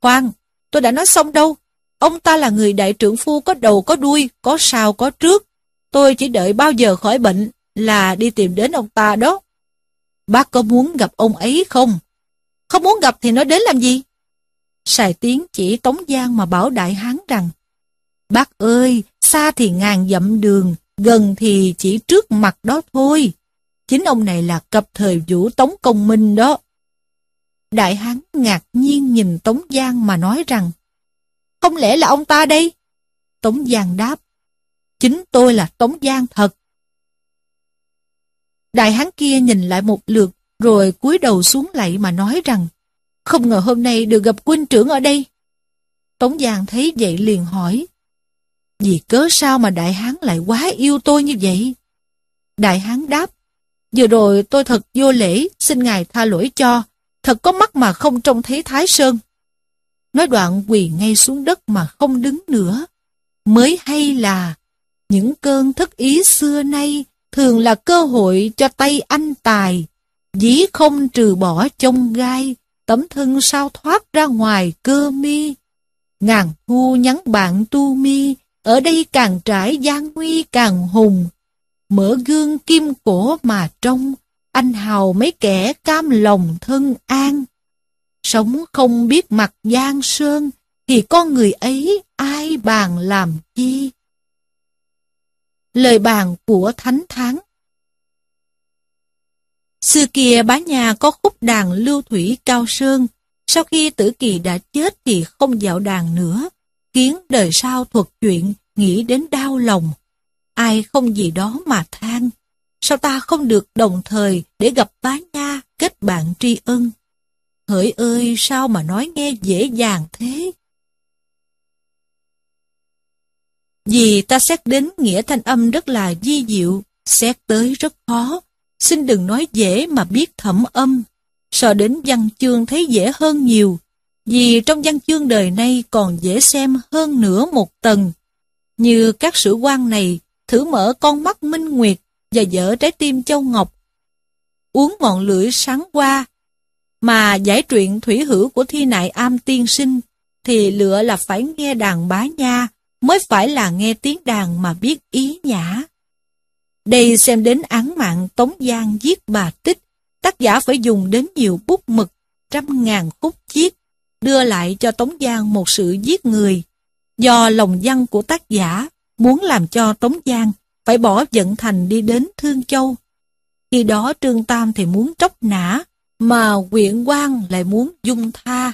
Khoan, tôi đã nói xong đâu. Ông ta là người đại trưởng phu có đầu có đuôi, có sau có trước. Tôi chỉ đợi bao giờ khỏi bệnh là đi tìm đến ông ta đó. Bác có muốn gặp ông ấy không? Không muốn gặp thì nói đến làm gì? Sài Tiến chỉ Tống Giang mà bảo Đại Hán rằng Bác ơi, xa thì ngàn dặm đường, gần thì chỉ trước mặt đó thôi. Chính ông này là cập thời vũ Tống Công Minh đó. Đại Hán ngạc nhiên nhìn Tống Giang mà nói rằng Không lẽ là ông ta đây? Tống Giang đáp Chính tôi là Tống Giang thật. Đại Hán kia nhìn lại một lượt rồi cúi đầu xuống lạy mà nói rằng Không ngờ hôm nay được gặp quân trưởng ở đây. Tống Giang thấy vậy liền hỏi vì cớ sao mà Đại Hán lại quá yêu tôi như vậy? Đại Hán đáp Vừa rồi tôi thật vô lễ, xin Ngài tha lỗi cho, thật có mắt mà không trông thấy Thái Sơn. Nói đoạn quỳ ngay xuống đất mà không đứng nữa. Mới hay là, những cơn thất ý xưa nay thường là cơ hội cho tay anh tài, dĩ không trừ bỏ trong gai, tấm thân sao thoát ra ngoài cơ mi. Ngàn thu nhắn bạn tu mi, ở đây càng trải gian nguy càng hùng. Mở gương kim cổ mà trông, anh hào mấy kẻ cam lòng thân an. Sống không biết mặt giang sơn, thì con người ấy ai bàn làm chi? Lời bàn của Thánh Thắng Xưa kia bá nhà có khúc đàn lưu thủy cao sơn, sau khi tử kỳ đã chết thì không dạo đàn nữa, kiến đời sau thuật chuyện, nghĩ đến đau lòng. Ai không gì đó mà than, sao ta không được đồng thời để gặp bá nha kết bạn tri ân. Hỡi ơi sao mà nói nghe dễ dàng thế? Vì ta xét đến nghĩa thanh âm rất là di diệu, xét tới rất khó, xin đừng nói dễ mà biết thẩm âm. So đến văn chương thấy dễ hơn nhiều, vì trong văn chương đời nay còn dễ xem hơn nửa một tầng. Như các sử quan này, thử mở con mắt minh nguyệt và dở trái tim châu ngọc. Uống ngọn lưỡi sáng qua, mà giải truyện thủy hữu của thi nại am tiên sinh, thì lựa là phải nghe đàn bá nha, mới phải là nghe tiếng đàn mà biết ý nhã. Đây xem đến án mạng Tống Giang giết bà Tích, tác giả phải dùng đến nhiều bút mực, trăm ngàn khúc chiết, đưa lại cho Tống Giang một sự giết người. Do lòng văn của tác giả muốn làm cho Tống Giang phải bỏ giận thành đi đến Thương Châu. Khi đó Trương Tam thì muốn tróc nã, mà quyện quan lại muốn dung tha.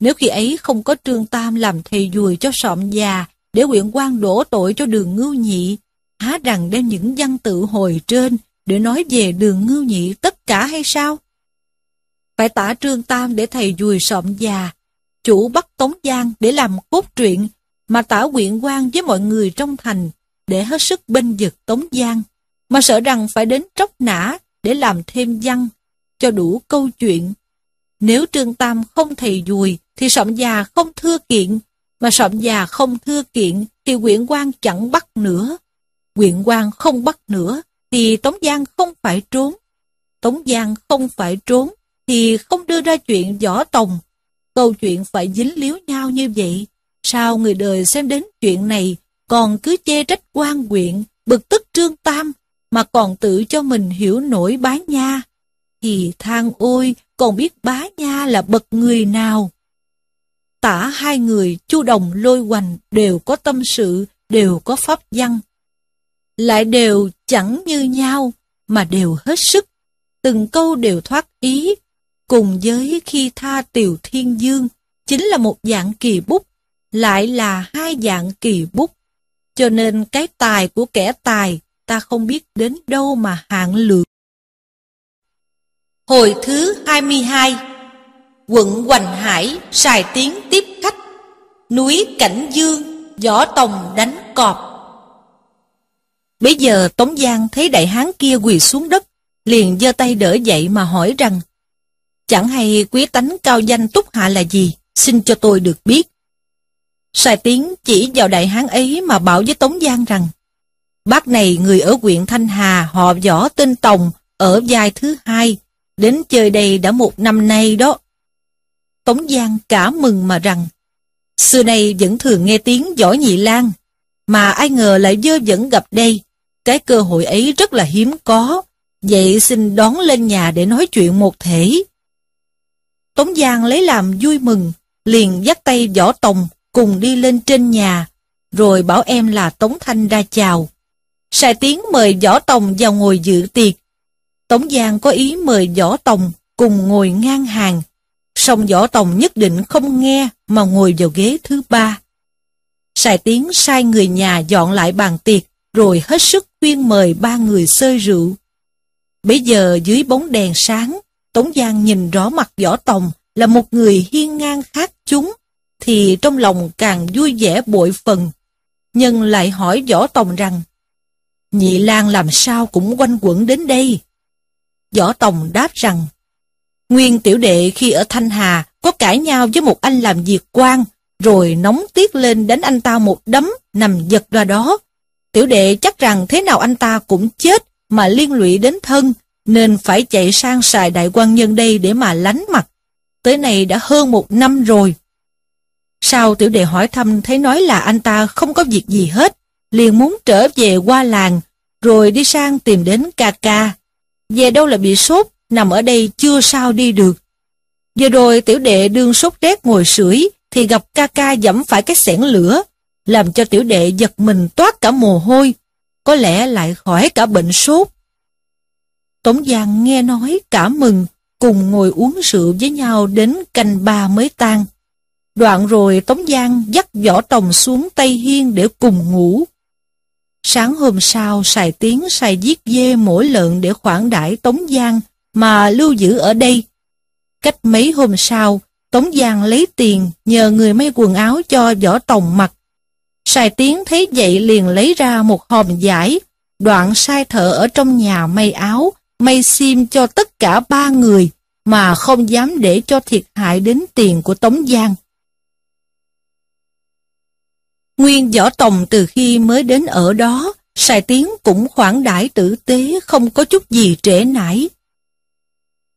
Nếu khi ấy không có Trương Tam làm thầy dùi cho sọm già, để quyện quan đổ tội cho đường ngưu nhị, há rằng đem những văn tự hồi trên để nói về đường ngưu nhị tất cả hay sao? Phải tả Trương Tam để thầy dùi sọm già, chủ bắt Tống Giang để làm cốt truyện, mà tả quyện quan với mọi người trong thành để hết sức bênh vực Tống Giang, mà sợ rằng phải đến tróc nã để làm thêm văn, cho đủ câu chuyện. Nếu Trương Tam không thầy dùi, thì sọm già không thưa kiện, mà sọm già không thưa kiện, thì quyện quan chẳng bắt nữa. Quyện quan không bắt nữa, thì Tống Giang không phải trốn. Tống Giang không phải trốn, thì không đưa ra chuyện võ tòng. Câu chuyện phải dính líu nhau như vậy. Sao người đời xem đến chuyện này, còn cứ chê trách quan quyện, bực tức trương tam, mà còn tự cho mình hiểu nổi bá nha. Thì than ôi, còn biết bá nha là bậc người nào. Tả hai người chu đồng lôi hoành đều có tâm sự, đều có pháp văn. Lại đều chẳng như nhau, mà đều hết sức. Từng câu đều thoát ý, cùng với khi tha tiều thiên dương, chính là một dạng kỳ bút, lại là hai dạng kỳ bút. Cho nên cái tài của kẻ tài ta không biết đến đâu mà hạn lượng. Hồi thứ 22 Quận Hoành Hải xài tiếng tiếp khách Núi Cảnh Dương Võ Tòng đánh cọp Bây giờ Tống Giang thấy đại hán kia quỳ xuống đất Liền giơ tay đỡ dậy mà hỏi rằng Chẳng hay quý tánh cao danh túc hạ là gì Xin cho tôi được biết Sài tiếng chỉ vào đại hán ấy mà bảo với Tống Giang rằng Bác này người ở huyện Thanh Hà họ võ tên Tòng ở giai thứ hai Đến chơi đây đã một năm nay đó. Tống Giang cả mừng mà rằng, xưa nay vẫn thường nghe tiếng võ nhị lan, mà ai ngờ lại dơ vẫn gặp đây. Cái cơ hội ấy rất là hiếm có, vậy xin đón lên nhà để nói chuyện một thể. Tống Giang lấy làm vui mừng, liền dắt tay võ tòng cùng đi lên trên nhà, rồi bảo em là Tống Thanh ra chào. Sài tiếng mời võ tòng vào ngồi dự tiệc, Tống Giang có ý mời Võ Tòng cùng ngồi ngang hàng, song Võ Tòng nhất định không nghe mà ngồi vào ghế thứ ba. Sài Tiến sai người nhà dọn lại bàn tiệc, rồi hết sức khuyên mời ba người xơi rượu. Bây giờ dưới bóng đèn sáng, Tống Giang nhìn rõ mặt Võ Tòng là một người hiên ngang khác chúng, thì trong lòng càng vui vẻ bội phần. nhưng lại hỏi Võ Tòng rằng, Nhị Lan làm sao cũng quanh quẩn đến đây. Võ Tòng đáp rằng, Nguyên tiểu đệ khi ở Thanh Hà có cãi nhau với một anh làm việc quan, rồi nóng tiết lên đánh anh ta một đấm, nằm giật ra đó. Tiểu đệ chắc rằng thế nào anh ta cũng chết mà liên lụy đến thân, nên phải chạy sang xài đại quan nhân đây để mà lánh mặt. Tới nay đã hơn một năm rồi. Sau tiểu đệ hỏi thăm thấy nói là anh ta không có việc gì hết, liền muốn trở về qua làng, rồi đi sang tìm đến ca ca. Về đâu là bị sốt, nằm ở đây chưa sao đi được. Giờ rồi tiểu đệ đương sốt rét ngồi sưởi thì gặp ca ca dẫm phải cái xẻng lửa, làm cho tiểu đệ giật mình toát cả mồ hôi, có lẽ lại khỏi cả bệnh sốt. Tống Giang nghe nói cả mừng, cùng ngồi uống rượu với nhau đến canh ba mới tan. Đoạn rồi Tống Giang dắt võ tòng xuống Tây Hiên để cùng ngủ. Sáng hôm sau, xài tiếng xài giết dê mỗi lợn để khoản đãi Tống Giang mà lưu giữ ở đây. Cách mấy hôm sau, Tống Giang lấy tiền nhờ người may quần áo cho võ tòng mặc. Sài tiếng thấy vậy liền lấy ra một hòm giải, đoạn sai thợ ở trong nhà may áo, may sim cho tất cả ba người, mà không dám để cho thiệt hại đến tiền của Tống Giang. Nguyên võ tòng từ khi mới đến ở đó, Sài Tiến cũng khoản đãi tử tế, không có chút gì trễ nải.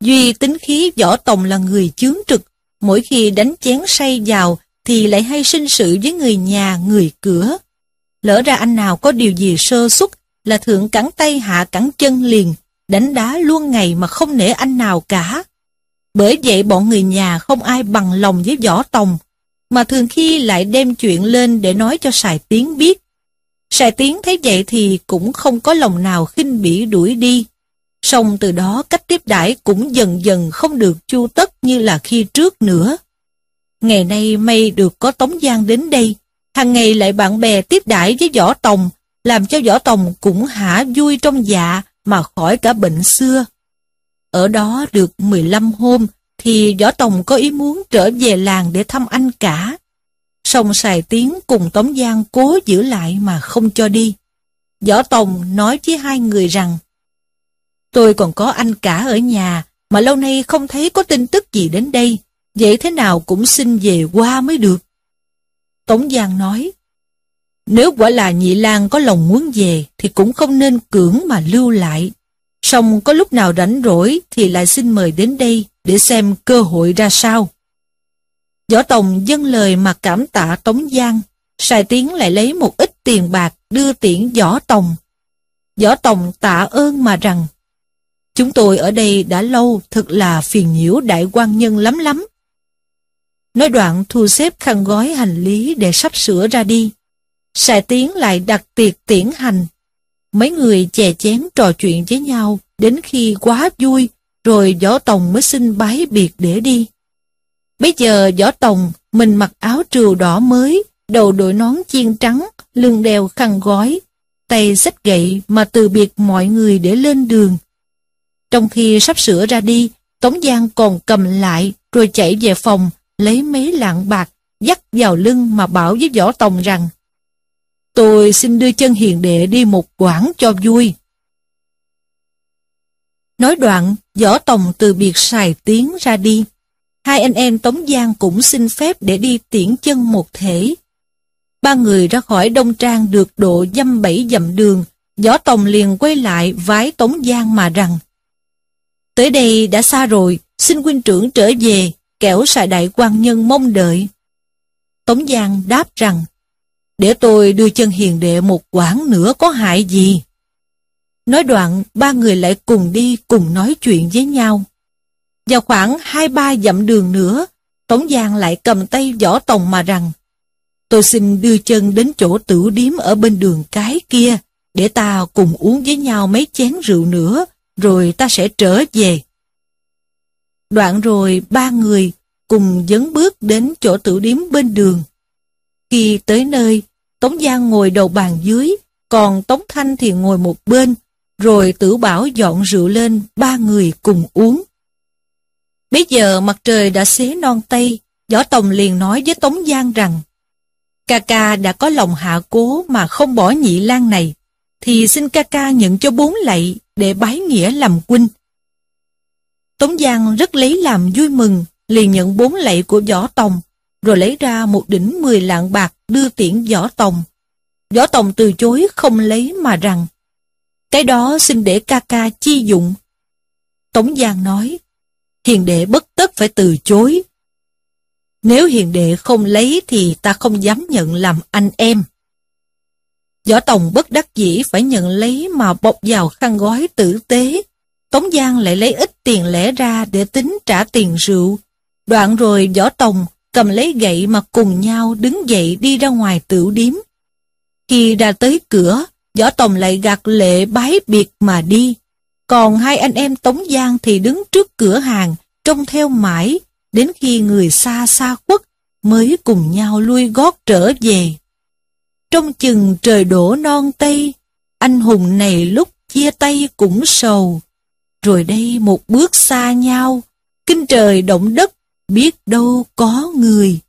Duy tính khí võ tòng là người chướng trực, mỗi khi đánh chén say vào thì lại hay sinh sự với người nhà, người cửa. Lỡ ra anh nào có điều gì sơ xuất là thượng cẳng tay hạ cẳng chân liền, đánh đá luôn ngày mà không nể anh nào cả. Bởi vậy bọn người nhà không ai bằng lòng với võ tòng, mà thường khi lại đem chuyện lên để nói cho Sài Tiến biết. Sài Tiến thấy vậy thì cũng không có lòng nào khinh bỉ đuổi đi. Xong từ đó cách tiếp đãi cũng dần dần không được chu tất như là khi trước nữa. Ngày nay may được có Tống Giang đến đây, hàng ngày lại bạn bè tiếp đãi với Võ Tòng, làm cho Võ Tòng cũng hả vui trong dạ mà khỏi cả bệnh xưa. Ở đó được 15 hôm thì Võ Tòng có ý muốn trở về làng để thăm anh cả. Song sài tiếng cùng Tống Giang cố giữ lại mà không cho đi. Võ Tòng nói với hai người rằng, Tôi còn có anh cả ở nhà mà lâu nay không thấy có tin tức gì đến đây. Vậy thế nào cũng xin về qua mới được. Tống Giang nói nếu quả là nhị lang có lòng muốn về thì cũng không nên cưỡng mà lưu lại. Xong có lúc nào rảnh rỗi thì lại xin mời đến đây để xem cơ hội ra sao. Võ Tòng dâng lời mà cảm tạ Tống Giang, Sài Tiến lại lấy một ít tiền bạc đưa tiễn Võ Tòng. Võ Tòng tạ ơn mà rằng, chúng tôi ở đây đã lâu thật là phiền nhiễu đại quan nhân lắm lắm. Nói đoạn thu xếp khăn gói hành lý để sắp sửa ra đi. Sài Tiến lại đặt tiệc tiễn hành. Mấy người chè chén trò chuyện với nhau đến khi quá vui rồi Võ Tòng mới xin bái biệt để đi. Bây giờ Võ Tòng, mình mặc áo trừu đỏ mới, đầu đội nón chiên trắng, lưng đeo khăn gói, tay xách gậy mà từ biệt mọi người để lên đường. Trong khi sắp sửa ra đi, Tống Giang còn cầm lại rồi chạy về phòng, lấy mấy lạng bạc, dắt vào lưng mà bảo với Võ Tòng rằng Tôi xin đưa chân hiền đệ đi một quãng cho vui. Nói đoạn, Võ Tòng từ biệt xài tiếng ra đi. Hai anh em Tống Giang cũng xin phép để đi tiễn chân một thể. Ba người ra khỏi Đông Trang được độ dăm bảy dặm đường, Võ Tòng liền quay lại vái Tống Giang mà rằng Tới đây đã xa rồi, xin huynh trưởng trở về, kẻo xài đại quan nhân mong đợi. Tống Giang đáp rằng để tôi đưa chân hiền đệ một quãng nữa có hại gì? Nói đoạn, ba người lại cùng đi cùng nói chuyện với nhau. Vào khoảng hai ba dặm đường nữa, Tống Giang lại cầm tay võ tòng mà rằng Tôi xin đưa chân đến chỗ tử điếm ở bên đường cái kia, để ta cùng uống với nhau mấy chén rượu nữa, rồi ta sẽ trở về. Đoạn rồi ba người cùng dấn bước đến chỗ tử điếm bên đường. Khi tới nơi, Tống Giang ngồi đầu bàn dưới, còn Tống Thanh thì ngồi một bên, rồi tử bảo dọn rượu lên, ba người cùng uống. Bây giờ mặt trời đã xế non tây, Võ Tòng liền nói với Tống Giang rằng, ca ca đã có lòng hạ cố mà không bỏ nhị lan này, thì xin ca ca nhận cho bốn lạy để bái nghĩa làm huynh. Tống Giang rất lấy làm vui mừng, liền nhận bốn lạy của Võ Tòng, rồi lấy ra một đỉnh mười lạng bạc đưa tiễn Võ Tòng. Võ Tòng từ chối không lấy mà rằng, cái đó xin để ca ca chi dụng. Tống Giang nói, hiền đệ bất tất phải từ chối. Nếu hiền đệ không lấy thì ta không dám nhận làm anh em. Võ Tòng bất đắc dĩ phải nhận lấy mà bọc vào khăn gói tử tế. Tống Giang lại lấy ít tiền lẻ ra để tính trả tiền rượu. Đoạn rồi Võ Tòng cầm lấy gậy mà cùng nhau đứng dậy đi ra ngoài tửu điếm. Khi ra tới cửa, Võ Tòng lại gạt lệ bái biệt mà đi. Còn hai anh em Tống Giang thì đứng trước cửa hàng, trông theo mãi, đến khi người xa xa khuất mới cùng nhau lui gót trở về. Trong chừng trời đổ non tây, anh hùng này lúc chia tay cũng sầu. Rồi đây một bước xa nhau, kinh trời động đất, biết đâu có người.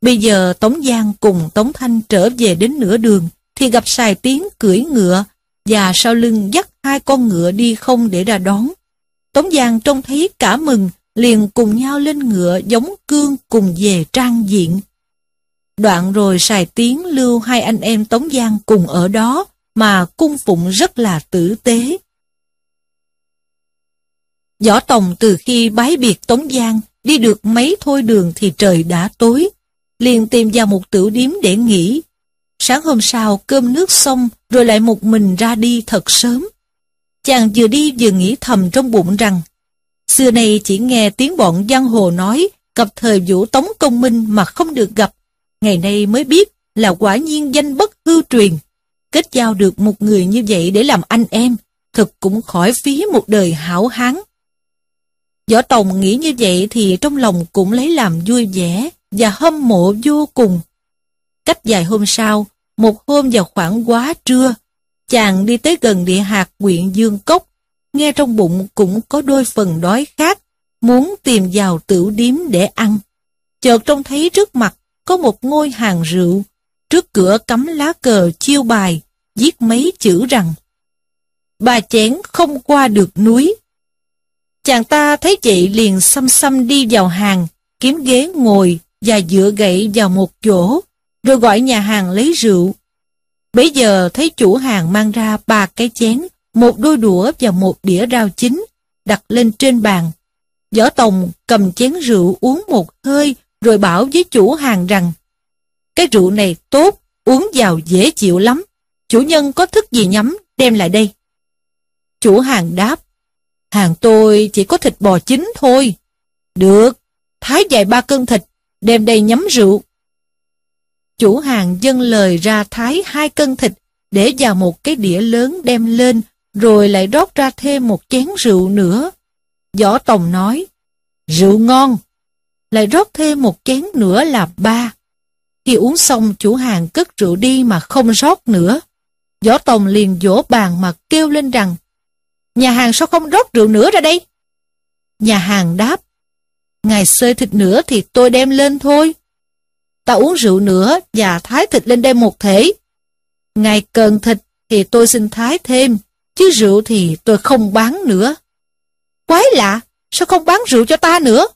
Bây giờ Tống Giang cùng Tống Thanh trở về đến nửa đường, thì gặp Sài Tiến cưỡi ngựa, và sau lưng dắt hai con ngựa đi không để ra đón. Tống Giang trông thấy cả mừng, liền cùng nhau lên ngựa giống cương cùng về trang diện. Đoạn rồi Sài Tiến lưu hai anh em Tống Giang cùng ở đó, mà cung phụng rất là tử tế. Võ Tòng từ khi bái biệt Tống Giang, đi được mấy thôi đường thì trời đã tối, liền tìm vào một tửu điếm để nghỉ. Sáng hôm sau cơm nước xong rồi lại một mình ra đi thật sớm. Chàng vừa đi vừa nghĩ thầm trong bụng rằng Xưa nay chỉ nghe tiếng bọn giang hồ nói cập thời vũ tống công minh mà không được gặp. Ngày nay mới biết là quả nhiên danh bất hư truyền. Kết giao được một người như vậy để làm anh em, thực cũng khỏi phí một đời hảo hán. Võ Tòng nghĩ như vậy thì trong lòng cũng lấy làm vui vẻ và hâm mộ vô cùng. Cách vài hôm sau, một hôm vào khoảng quá trưa, chàng đi tới gần địa hạt huyện Dương Cốc, nghe trong bụng cũng có đôi phần đói khát, muốn tìm vào tửu điếm để ăn. Chợt trông thấy trước mặt có một ngôi hàng rượu, trước cửa cắm lá cờ chiêu bài, viết mấy chữ rằng Bà chén không qua được núi. Chàng ta thấy chị liền xăm xăm đi vào hàng, kiếm ghế ngồi và dựa gậy vào một chỗ, rồi gọi nhà hàng lấy rượu. Bây giờ thấy chủ hàng mang ra ba cái chén, một đôi đũa và một đĩa rau chín, đặt lên trên bàn. Võ Tòng cầm chén rượu uống một hơi, rồi bảo với chủ hàng rằng, cái rượu này tốt, uống vào dễ chịu lắm. Chủ nhân có thức gì nhắm, đem lại đây. Chủ hàng đáp, hàng tôi chỉ có thịt bò chín thôi. Được, thái dài ba cân thịt, đem đây nhắm rượu. Chủ hàng dâng lời ra thái hai cân thịt để vào một cái đĩa lớn đem lên, rồi lại rót ra thêm một chén rượu nữa. Võ Tòng nói, rượu ngon, lại rót thêm một chén nữa là ba. Khi uống xong chủ hàng cất rượu đi mà không rót nữa. Võ Tòng liền vỗ bàn mà kêu lên rằng, nhà hàng sao không rót rượu nữa ra đây? Nhà hàng đáp, ngài xơi thịt nữa thì tôi đem lên thôi ta uống rượu nữa và thái thịt lên đây một thể. Ngài cần thịt thì tôi xin thái thêm, chứ rượu thì tôi không bán nữa. Quái lạ, sao không bán rượu cho ta nữa?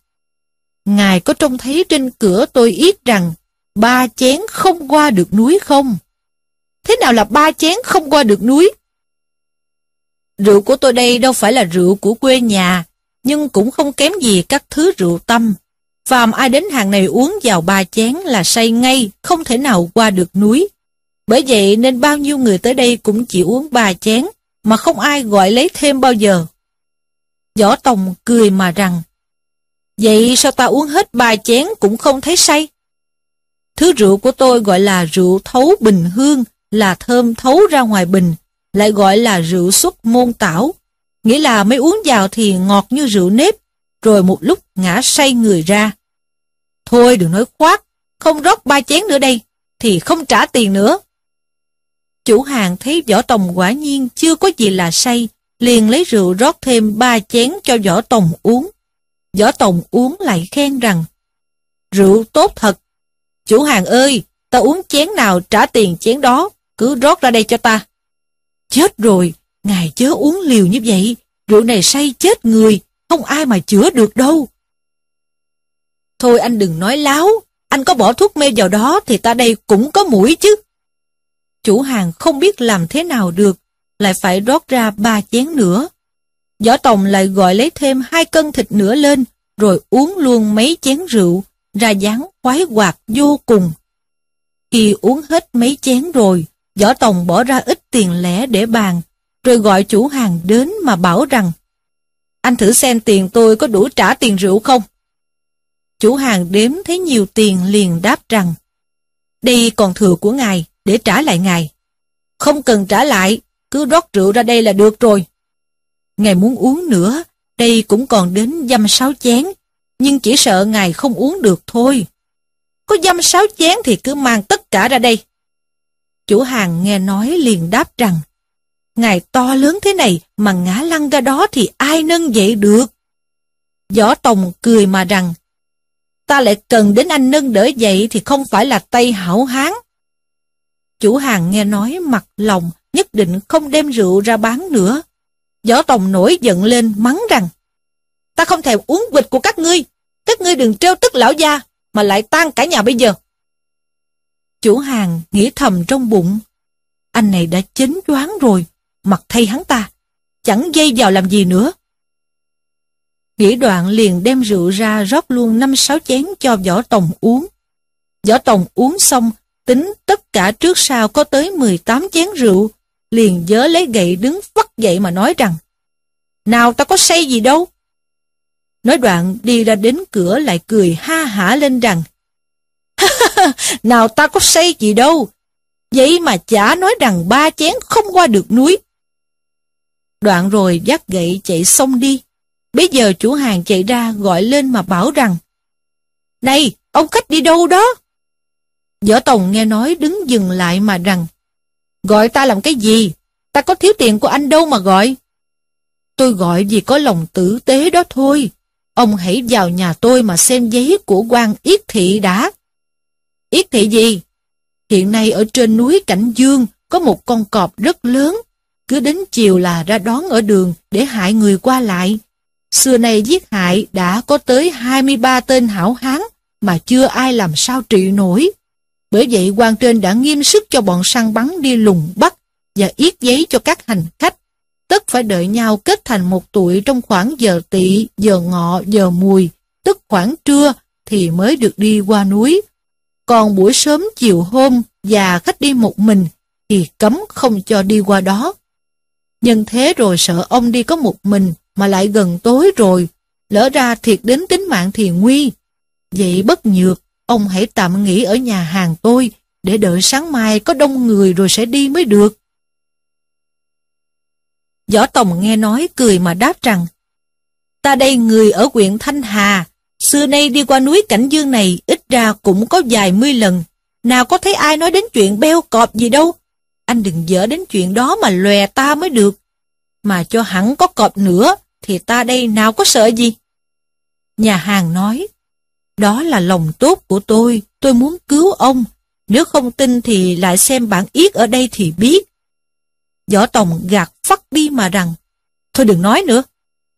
Ngài có trông thấy trên cửa tôi yết rằng ba chén không qua được núi không? Thế nào là ba chén không qua được núi? Rượu của tôi đây đâu phải là rượu của quê nhà, nhưng cũng không kém gì các thứ rượu tâm. Phàm ai đến hàng này uống vào ba chén là say ngay, không thể nào qua được núi. Bởi vậy nên bao nhiêu người tới đây cũng chỉ uống ba chén, mà không ai gọi lấy thêm bao giờ. Võ Tòng cười mà rằng, Vậy sao ta uống hết ba chén cũng không thấy say? Thứ rượu của tôi gọi là rượu thấu bình hương, là thơm thấu ra ngoài bình, lại gọi là rượu xuất môn tảo. Nghĩa là mới uống vào thì ngọt như rượu nếp, rồi một lúc ngã say người ra. Thôi đừng nói khoác, không rót ba chén nữa đây, thì không trả tiền nữa. Chủ hàng thấy võ tòng quả nhiên chưa có gì là say, liền lấy rượu rót thêm ba chén cho võ tòng uống. Võ tòng uống lại khen rằng, rượu tốt thật. Chủ hàng ơi, ta uống chén nào trả tiền chén đó, cứ rót ra đây cho ta. Chết rồi, ngài chớ uống liều như vậy, rượu này say chết người, không ai mà chữa được đâu. Thôi anh đừng nói láo, anh có bỏ thuốc mê vào đó thì ta đây cũng có mũi chứ. Chủ hàng không biết làm thế nào được, lại phải rót ra ba chén nữa. Võ Tòng lại gọi lấy thêm hai cân thịt nữa lên, rồi uống luôn mấy chén rượu, ra dáng khoái hoạt vô cùng. Khi uống hết mấy chén rồi, Võ Tòng bỏ ra ít tiền lẻ để bàn, rồi gọi chủ hàng đến mà bảo rằng Anh thử xem tiền tôi có đủ trả tiền rượu không? Chủ hàng đếm thấy nhiều tiền liền đáp rằng Đây còn thừa của ngài, để trả lại ngài. Không cần trả lại, cứ rót rượu ra đây là được rồi. Ngài muốn uống nữa, đây cũng còn đến dăm sáu chén, nhưng chỉ sợ ngài không uống được thôi. Có dăm sáu chén thì cứ mang tất cả ra đây. Chủ hàng nghe nói liền đáp rằng, Ngài to lớn thế này mà ngã lăn ra đó thì ai nâng dậy được? Võ Tòng cười mà rằng, ta lại cần đến anh nâng đỡ dậy thì không phải là tay hảo hán. Chủ hàng nghe nói mặt lòng nhất định không đem rượu ra bán nữa. Võ Tòng nổi giận lên mắng rằng, ta không thèm uống quịch của các ngươi, các ngươi đừng trêu tức lão gia, mà lại tan cả nhà bây giờ. Chủ hàng nghĩ thầm trong bụng, anh này đã chến đoán rồi, mặc thay hắn ta, chẳng dây vào làm gì nữa. Nghĩ đoạn liền đem rượu ra rót luôn năm sáu chén cho Võ Tòng uống. Võ Tòng uống xong, tính tất cả trước sau có tới 18 chén rượu, liền dớ lấy gậy đứng vắt dậy mà nói rằng, nào ta có say gì đâu. Nói đoạn đi ra đến cửa lại cười ha hả lên rằng, nào ta có say gì đâu, vậy mà chả nói rằng ba chén không qua được núi. Đoạn rồi dắt gậy chạy xong đi. Bây giờ chủ hàng chạy ra gọi lên mà bảo rằng, Này, ông khách đi đâu đó? Võ Tòng nghe nói đứng dừng lại mà rằng, Gọi ta làm cái gì? Ta có thiếu tiền của anh đâu mà gọi. Tôi gọi vì có lòng tử tế đó thôi. Ông hãy vào nhà tôi mà xem giấy của quan Yết Thị đã. Yết Thị gì? Hiện nay ở trên núi Cảnh Dương có một con cọp rất lớn. Cứ đến chiều là ra đón ở đường để hại người qua lại. Xưa nay giết hại đã có tới 23 tên hảo hán mà chưa ai làm sao trị nổi. Bởi vậy quan trên đã nghiêm sức cho bọn săn bắn đi lùng bắt và yết giấy cho các hành khách. Tất phải đợi nhau kết thành một tuổi trong khoảng giờ tỵ, giờ ngọ, giờ mùi, tức khoảng trưa thì mới được đi qua núi. Còn buổi sớm chiều hôm và khách đi một mình thì cấm không cho đi qua đó. Nhân thế rồi sợ ông đi có một mình mà lại gần tối rồi, lỡ ra thiệt đến tính mạng thì nguy. Vậy bất nhược, ông hãy tạm nghỉ ở nhà hàng tôi, để đợi sáng mai có đông người rồi sẽ đi mới được. Võ Tòng nghe nói cười mà đáp rằng, ta đây người ở huyện Thanh Hà, xưa nay đi qua núi Cảnh Dương này ít ra cũng có vài mươi lần, nào có thấy ai nói đến chuyện beo cọp gì đâu. Anh đừng dở đến chuyện đó mà lòe ta mới được. Mà cho hẳn có cọp nữa, thì ta đây nào có sợ gì. Nhà hàng nói, đó là lòng tốt của tôi, tôi muốn cứu ông. Nếu không tin thì lại xem bản yết ở đây thì biết. Võ Tòng gạt phát đi mà rằng, thôi đừng nói nữa,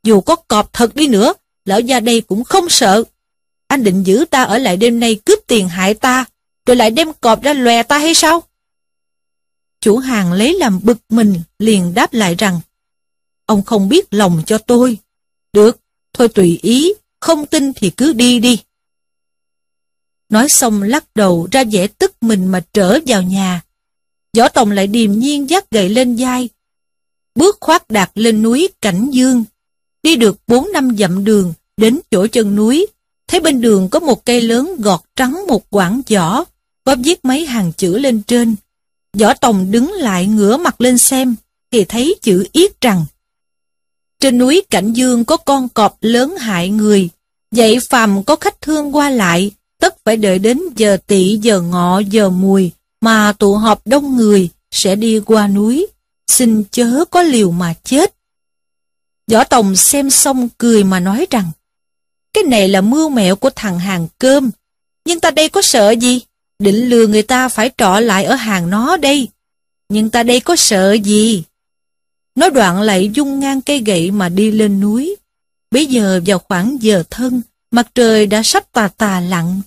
dù có cọp thật đi nữa, lão gia đây cũng không sợ. Anh định giữ ta ở lại đêm nay cướp tiền hại ta, rồi lại đem cọp ra lòe ta hay sao? Chủ hàng lấy làm bực mình, liền đáp lại rằng, ông không biết lòng cho tôi. Được, thôi tùy ý, không tin thì cứ đi đi. Nói xong lắc đầu ra vẻ tức mình mà trở vào nhà. Võ Tòng lại điềm nhiên dắt gậy lên vai. Bước khoác đạt lên núi Cảnh Dương. Đi được bốn năm dặm đường, đến chỗ chân núi. Thấy bên đường có một cây lớn gọt trắng một quảng giỏ, có viết mấy hàng chữ lên trên. Võ Tòng đứng lại ngửa mặt lên xem, thì thấy chữ yết rằng Trên núi Cảnh Dương có con cọp lớn hại người, vậy phàm có khách thương qua lại, tất phải đợi đến giờ tỵ giờ ngọ giờ mùi mà tụ họp đông người sẽ đi qua núi, xin chớ có liều mà chết. Võ Tòng xem xong cười mà nói rằng, cái này là mưu mẹo của thằng hàng cơm, nhưng ta đây có sợ gì, định lừa người ta phải trọ lại ở hàng nó đây, nhưng ta đây có sợ gì. Nói đoạn lại dung ngang cây gậy mà đi lên núi. Bây giờ vào khoảng giờ thân, mặt trời đã sắp tà tà lặn,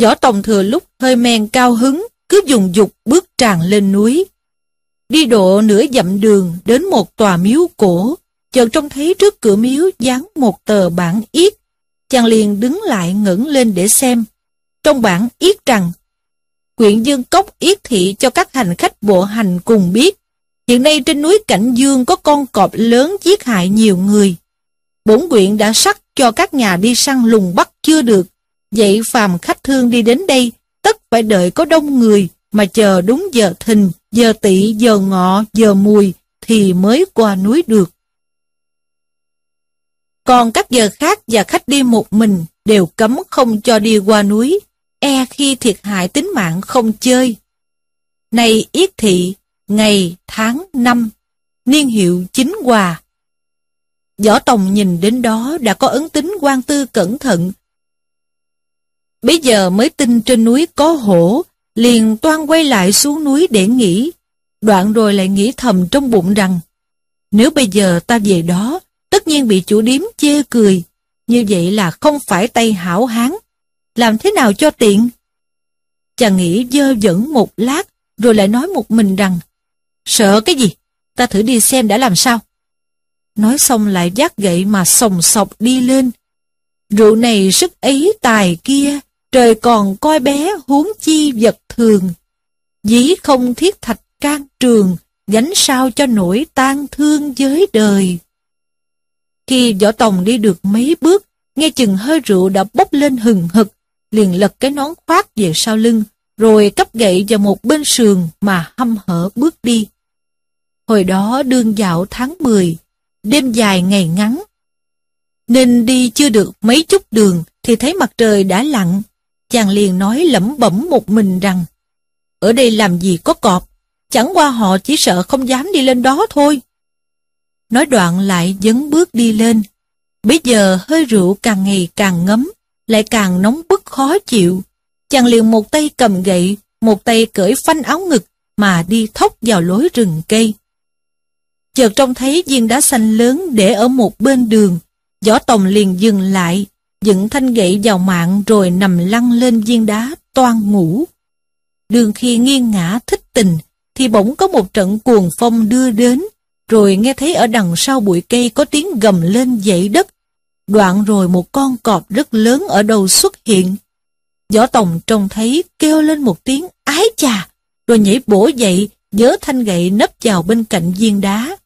Võ Tòng thừa lúc hơi men cao hứng, cứ dùng dục bước tràn lên núi. Đi độ nửa dặm đường đến một tòa miếu cổ, chợt trông thấy trước cửa miếu dán một tờ bản yết, Chàng liền đứng lại ngẩng lên để xem. Trong bản yết rằng, quyện Dương Cốc yết thị cho các hành khách bộ hành cùng biết. Hiện nay trên núi Cảnh Dương có con cọp lớn giết hại nhiều người. Bổn quyện đã sắc cho các nhà đi săn lùng bắt chưa được. Vậy phàm khách thương đi đến đây, tất phải đợi có đông người, mà chờ đúng giờ thình giờ tỵ, giờ ngọ, giờ mùi, thì mới qua núi được. Còn các giờ khác và khách đi một mình đều cấm không cho đi qua núi, e khi thiệt hại tính mạng không chơi. Này yết thị, ngày, tháng, năm, niên hiệu chính hòa. Võ Tòng nhìn đến đó đã có ấn tính quan tư cẩn thận. Bây giờ mới tin trên núi có hổ, liền toan quay lại xuống núi để nghỉ. Đoạn rồi lại nghĩ thầm trong bụng rằng, nếu bây giờ ta về đó, tất nhiên bị chủ điếm chê cười. Như vậy là không phải tay hảo hán. Làm thế nào cho tiện? Chàng nghĩ dơ dẫn một lát, rồi lại nói một mình rằng, sợ cái gì? Ta thử đi xem đã làm sao? Nói xong lại giác gậy mà sòng sọc đi lên. Rượu này sức ấy tài kia, trời còn coi bé huống chi vật thường. Dĩ không thiết thạch can trường, gánh sao cho nổi tan thương giới đời. Khi võ tòng đi được mấy bước, nghe chừng hơi rượu đã bốc lên hừng hực, liền lật cái nón khoác về sau lưng, rồi cắp gậy vào một bên sườn mà hăm hở bước đi. Hồi đó đương dạo tháng 10, đêm dài ngày ngắn. Nên đi chưa được mấy chút đường thì thấy mặt trời đã lặn. Chàng liền nói lẩm bẩm một mình rằng Ở đây làm gì có cọp, chẳng qua họ chỉ sợ không dám đi lên đó thôi. Nói đoạn lại dấn bước đi lên. Bây giờ hơi rượu càng ngày càng ngấm, lại càng nóng bức khó chịu. Chàng liền một tay cầm gậy, một tay cởi phanh áo ngực mà đi thốc vào lối rừng cây. Chợt trông thấy viên đá xanh lớn để ở một bên đường, Võ Tòng liền dừng lại, dựng thanh gậy vào mạng rồi nằm lăn lên viên đá, toan ngủ. Đường khi nghiêng ngã thích tình, thì bỗng có một trận cuồng phong đưa đến, rồi nghe thấy ở đằng sau bụi cây có tiếng gầm lên dậy đất. Đoạn rồi một con cọp rất lớn ở đầu xuất hiện. Võ Tòng trông thấy kêu lên một tiếng ái chà, rồi nhảy bổ dậy, nhớ thanh gậy nấp vào bên cạnh viên đá.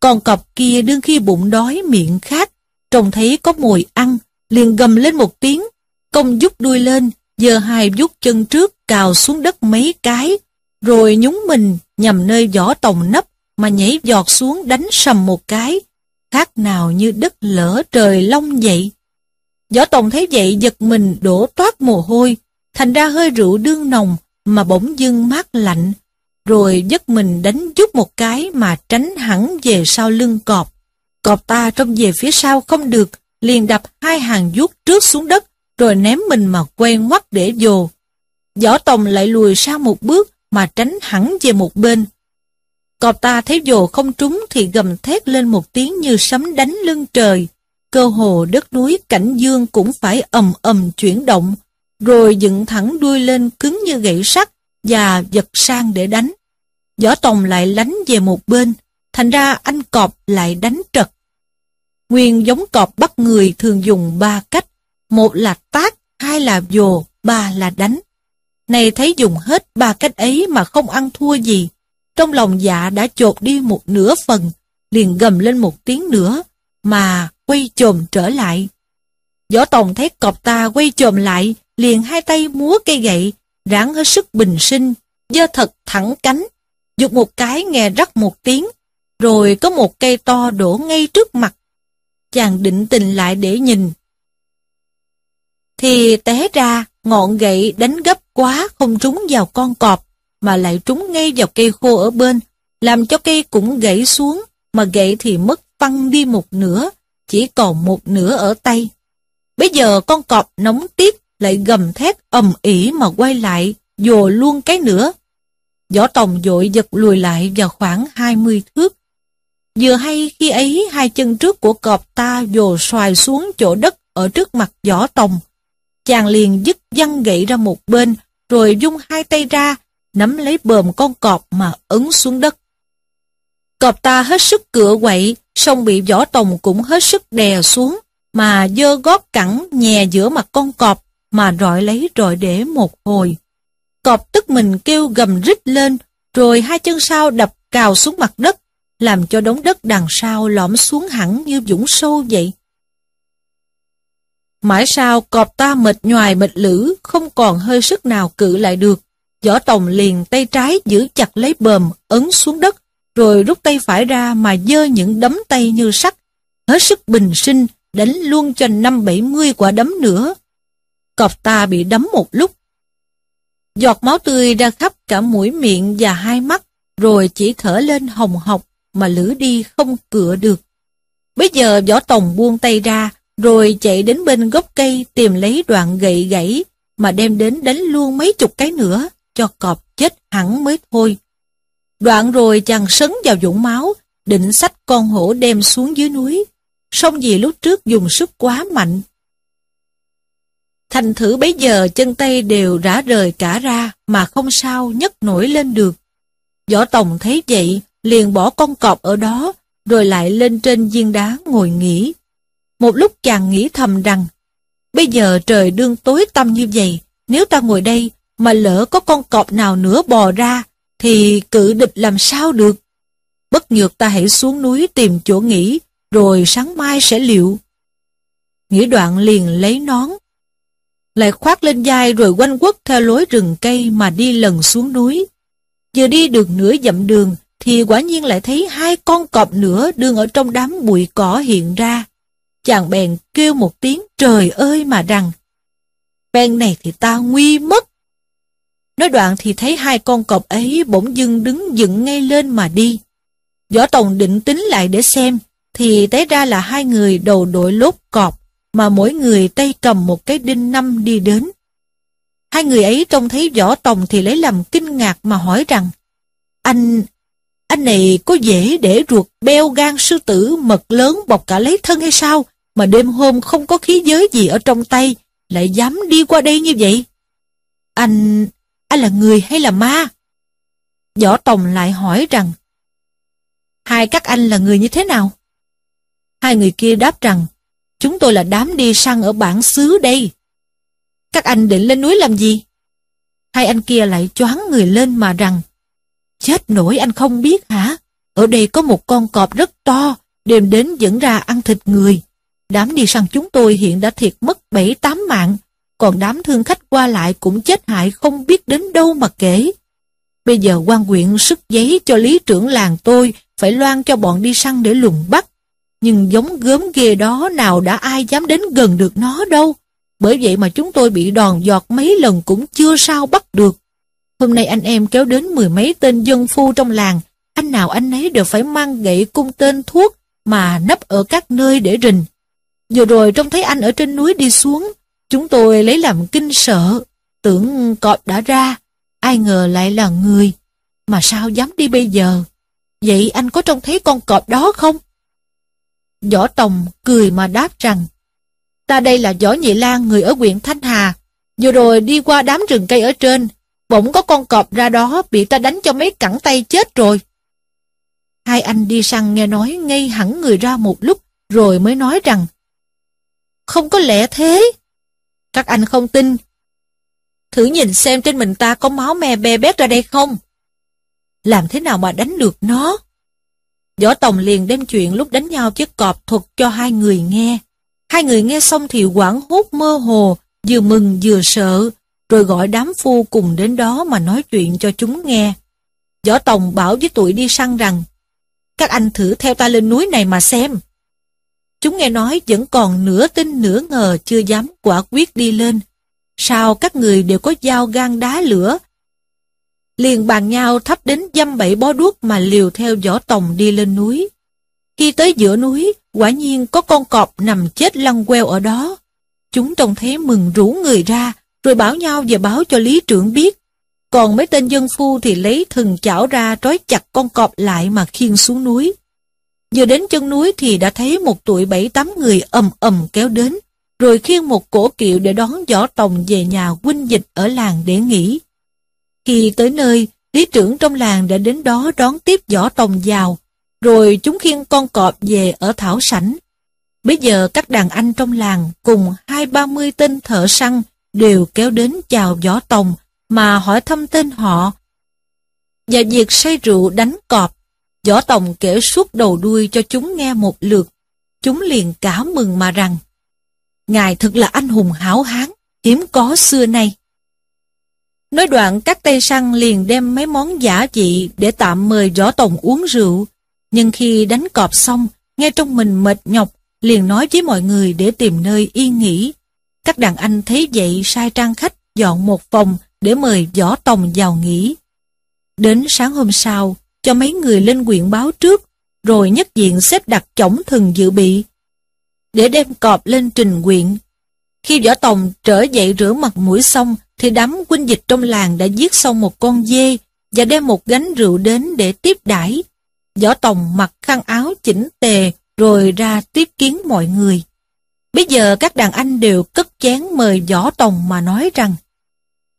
Con cọp kia đương khi bụng đói miệng khát, trông thấy có mồi ăn, liền gầm lên một tiếng, công dút đuôi lên, giờ hai vuốt chân trước cào xuống đất mấy cái, rồi nhúng mình nhằm nơi vỏ tòng nấp mà nhảy giọt xuống đánh sầm một cái, khác nào như đất lỡ trời long vậy. Võ Tòng thấy vậy giật mình đổ toát mồ hôi, thành ra hơi rượu đương nồng mà bỗng dưng mát lạnh, rồi giấc mình đánh giúp một cái mà tránh hẳn về sau lưng cọp. Cọp ta trông về phía sau không được, liền đập hai hàng vuốt trước xuống đất, rồi ném mình mà quen ngoắt để dồ. Võ Tòng lại lùi sang một bước mà tránh hẳn về một bên. Cọp ta thấy dồ không trúng thì gầm thét lên một tiếng như sấm đánh lưng trời. Cơ hồ đất núi cảnh dương cũng phải ầm ầm chuyển động, rồi dựng thẳng đuôi lên cứng như gậy sắt và giật sang để đánh. Võ Tòng lại lánh về một bên, thành ra anh cọp lại đánh trật. Nguyên giống cọp bắt người thường dùng ba cách, một là tác, hai là dồ, ba là đánh. Này thấy dùng hết ba cách ấy mà không ăn thua gì, trong lòng dạ đã chột đi một nửa phần, liền gầm lên một tiếng nữa, mà quay chồm trở lại. Võ Tòng thấy cọp ta quay chồm lại, liền hai tay múa cây gậy, ráng hết sức bình sinh, dơ thật thẳng cánh, dục một cái nghe rắc một tiếng, rồi có một cây to đổ ngay trước mặt. Chàng định tình lại để nhìn. Thì té ra, ngọn gậy đánh gấp quá không trúng vào con cọp, mà lại trúng ngay vào cây khô ở bên, làm cho cây cũng gãy xuống, mà gậy thì mất văng đi một nửa, chỉ còn một nửa ở tay. Bây giờ con cọp nóng tiếp lại gầm thét ầm ỉ mà quay lại, dồ luôn cái nữa. Võ Tòng dội giật lùi lại vào khoảng 20 thước. Vừa hay khi ấy hai chân trước của cọp ta dồ xoài xuống chỗ đất ở trước mặt Võ Tòng. Chàng liền dứt văng gậy ra một bên, rồi dung hai tay ra, nắm lấy bờm con cọp mà ấn xuống đất. Cọp ta hết sức cửa quậy, song bị Võ Tòng cũng hết sức đè xuống. mà dơ gót cẳng nhè giữa mặt con cọp mà rọi lấy rồi để một hồi. Cọp tức mình kêu gầm rít lên, rồi hai chân sau đập cào xuống mặt đất, làm cho đống đất đằng sau lõm xuống hẳn như dũng sâu vậy. Mãi sau cọp ta mệt nhoài mệt lử, không còn hơi sức nào cự lại được. Võ Tòng liền tay trái giữ chặt lấy bờm, ấn xuống đất, rồi rút tay phải ra mà dơ những đấm tay như sắt, hết sức bình sinh, đánh luôn cho năm bảy mươi quả đấm nữa. Cọp ta bị đấm một lúc. Giọt máu tươi ra khắp cả mũi miệng và hai mắt, rồi chỉ thở lên hồng hộc mà lử đi không cựa được. Bây giờ võ tòng buông tay ra, rồi chạy đến bên gốc cây tìm lấy đoạn gậy gãy, mà đem đến đánh luôn mấy chục cái nữa, cho cọp chết hẳn mới thôi. Đoạn rồi chàng sấn vào dũng máu, định sách con hổ đem xuống dưới núi. Xong vì lúc trước dùng sức quá mạnh. Thành thử bấy giờ chân tay đều rã rời cả ra mà không sao nhấc nổi lên được. Võ Tòng thấy vậy, liền bỏ con cọp ở đó, rồi lại lên trên viên đá ngồi nghỉ. Một lúc chàng nghĩ thầm rằng, bây giờ trời đương tối tăm như vậy, nếu ta ngồi đây mà lỡ có con cọp nào nữa bò ra, thì cự địch làm sao được? Bất nhược ta hãy xuống núi tìm chỗ nghỉ, rồi sáng mai sẽ liệu. Nghĩ đoạn liền lấy nón, lại khoác lên vai rồi quanh quất theo lối rừng cây mà đi lần xuống núi. Vừa đi được nửa dặm đường, thì quả nhiên lại thấy hai con cọp nữa đương ở trong đám bụi cỏ hiện ra. Chàng bèn kêu một tiếng trời ơi mà rằng, bèn này thì ta nguy mất. Nói đoạn thì thấy hai con cọp ấy bỗng dưng đứng dựng ngay lên mà đi. Võ Tòng định tính lại để xem, thì té ra là hai người đầu đội lốt cọp, mà mỗi người tay cầm một cái đinh năm đi đến. Hai người ấy trông thấy Võ Tòng thì lấy làm kinh ngạc mà hỏi rằng, Anh, anh này có dễ để ruột beo gan sư tử mật lớn bọc cả lấy thân hay sao, mà đêm hôm không có khí giới gì ở trong tay, lại dám đi qua đây như vậy? Anh, anh là người hay là ma? Võ Tòng lại hỏi rằng, Hai các anh là người như thế nào? Hai người kia đáp rằng, chúng tôi là đám đi săn ở bản xứ đây. Các anh định lên núi làm gì? Hai anh kia lại choáng người lên mà rằng, chết nổi anh không biết hả? Ở đây có một con cọp rất to, đêm đến dẫn ra ăn thịt người. Đám đi săn chúng tôi hiện đã thiệt mất bảy tám mạng, còn đám thương khách qua lại cũng chết hại không biết đến đâu mà kể. Bây giờ quan quyện sức giấy cho lý trưởng làng tôi phải loan cho bọn đi săn để lùng bắt. Nhưng giống gớm ghê đó nào đã ai dám đến gần được nó đâu. Bởi vậy mà chúng tôi bị đòn giọt mấy lần cũng chưa sao bắt được. Hôm nay anh em kéo đến mười mấy tên dân phu trong làng, anh nào anh ấy đều phải mang gậy cung tên thuốc mà nấp ở các nơi để rình. Vừa rồi trông thấy anh ở trên núi đi xuống, chúng tôi lấy làm kinh sợ, tưởng cọp đã ra, ai ngờ lại là người, mà sao dám đi bây giờ? Vậy anh có trông thấy con cọp đó không? Võ Tòng cười mà đáp rằng, ta đây là Võ Nhị Lan người ở huyện Thanh Hà, vừa rồi đi qua đám rừng cây ở trên, bỗng có con cọp ra đó bị ta đánh cho mấy cẳng tay chết rồi. Hai anh đi săn nghe nói ngây hẳn người ra một lúc, rồi mới nói rằng, không có lẽ thế. Các anh không tin. Thử nhìn xem trên mình ta có máu me be bét ra đây không? Làm thế nào mà đánh được nó? Võ Tòng liền đem chuyện lúc đánh nhau chiếc cọp thuật cho hai người nghe. Hai người nghe xong thì quảng hốt mơ hồ, vừa mừng vừa sợ, rồi gọi đám phu cùng đến đó mà nói chuyện cho chúng nghe. Võ Tòng bảo với tụi đi săn rằng, các anh thử theo ta lên núi này mà xem. Chúng nghe nói vẫn còn nửa tin nửa ngờ chưa dám quả quyết đi lên. Sao các người đều có dao gan đá lửa? Liền bàn nhau thắp đến dăm bảy bó đuốc mà liều theo võ tòng đi lên núi. Khi tới giữa núi, quả nhiên có con cọp nằm chết lăn queo ở đó. Chúng trông thấy mừng rủ người ra, rồi bảo nhau về báo cho lý trưởng biết. Còn mấy tên dân phu thì lấy thừng chảo ra trói chặt con cọp lại mà khiêng xuống núi. Vừa đến chân núi thì đã thấy một tuổi bảy tám người ầm ầm kéo đến, rồi khiêng một cổ kiệu để đón võ tòng về nhà huynh dịch ở làng để nghỉ. Khi tới nơi, lý trưởng trong làng đã đến đó đón tiếp võ tòng vào, rồi chúng khiêng con cọp về ở thảo sảnh. Bây giờ các đàn anh trong làng cùng hai ba mươi tên thợ săn đều kéo đến chào Võ Tòng mà hỏi thăm tên họ. Và việc say rượu đánh cọp, Võ Tòng kể suốt đầu đuôi cho chúng nghe một lượt. Chúng liền cả mừng mà rằng, Ngài thật là anh hùng hảo hán, hiếm có xưa nay. Nói đoạn các tay săn liền đem mấy món giả dị để tạm mời Võ Tòng uống rượu. Nhưng khi đánh cọp xong, nghe trong mình mệt nhọc, liền nói với mọi người để tìm nơi yên nghỉ. Các đàn anh thấy vậy sai trang khách dọn một phòng để mời Võ Tòng vào nghỉ. Đến sáng hôm sau, cho mấy người lên quyện báo trước, rồi nhất diện xếp đặt chổng thừng dự bị, để đem cọp lên trình quyện. Khi Võ Tòng trở dậy rửa mặt mũi xong, thì đám quân dịch trong làng đã giết xong một con dê và đem một gánh rượu đến để tiếp đãi. Võ Tòng mặc khăn áo chỉnh tề rồi ra tiếp kiến mọi người. Bây giờ các đàn anh đều cất chén mời Võ Tòng mà nói rằng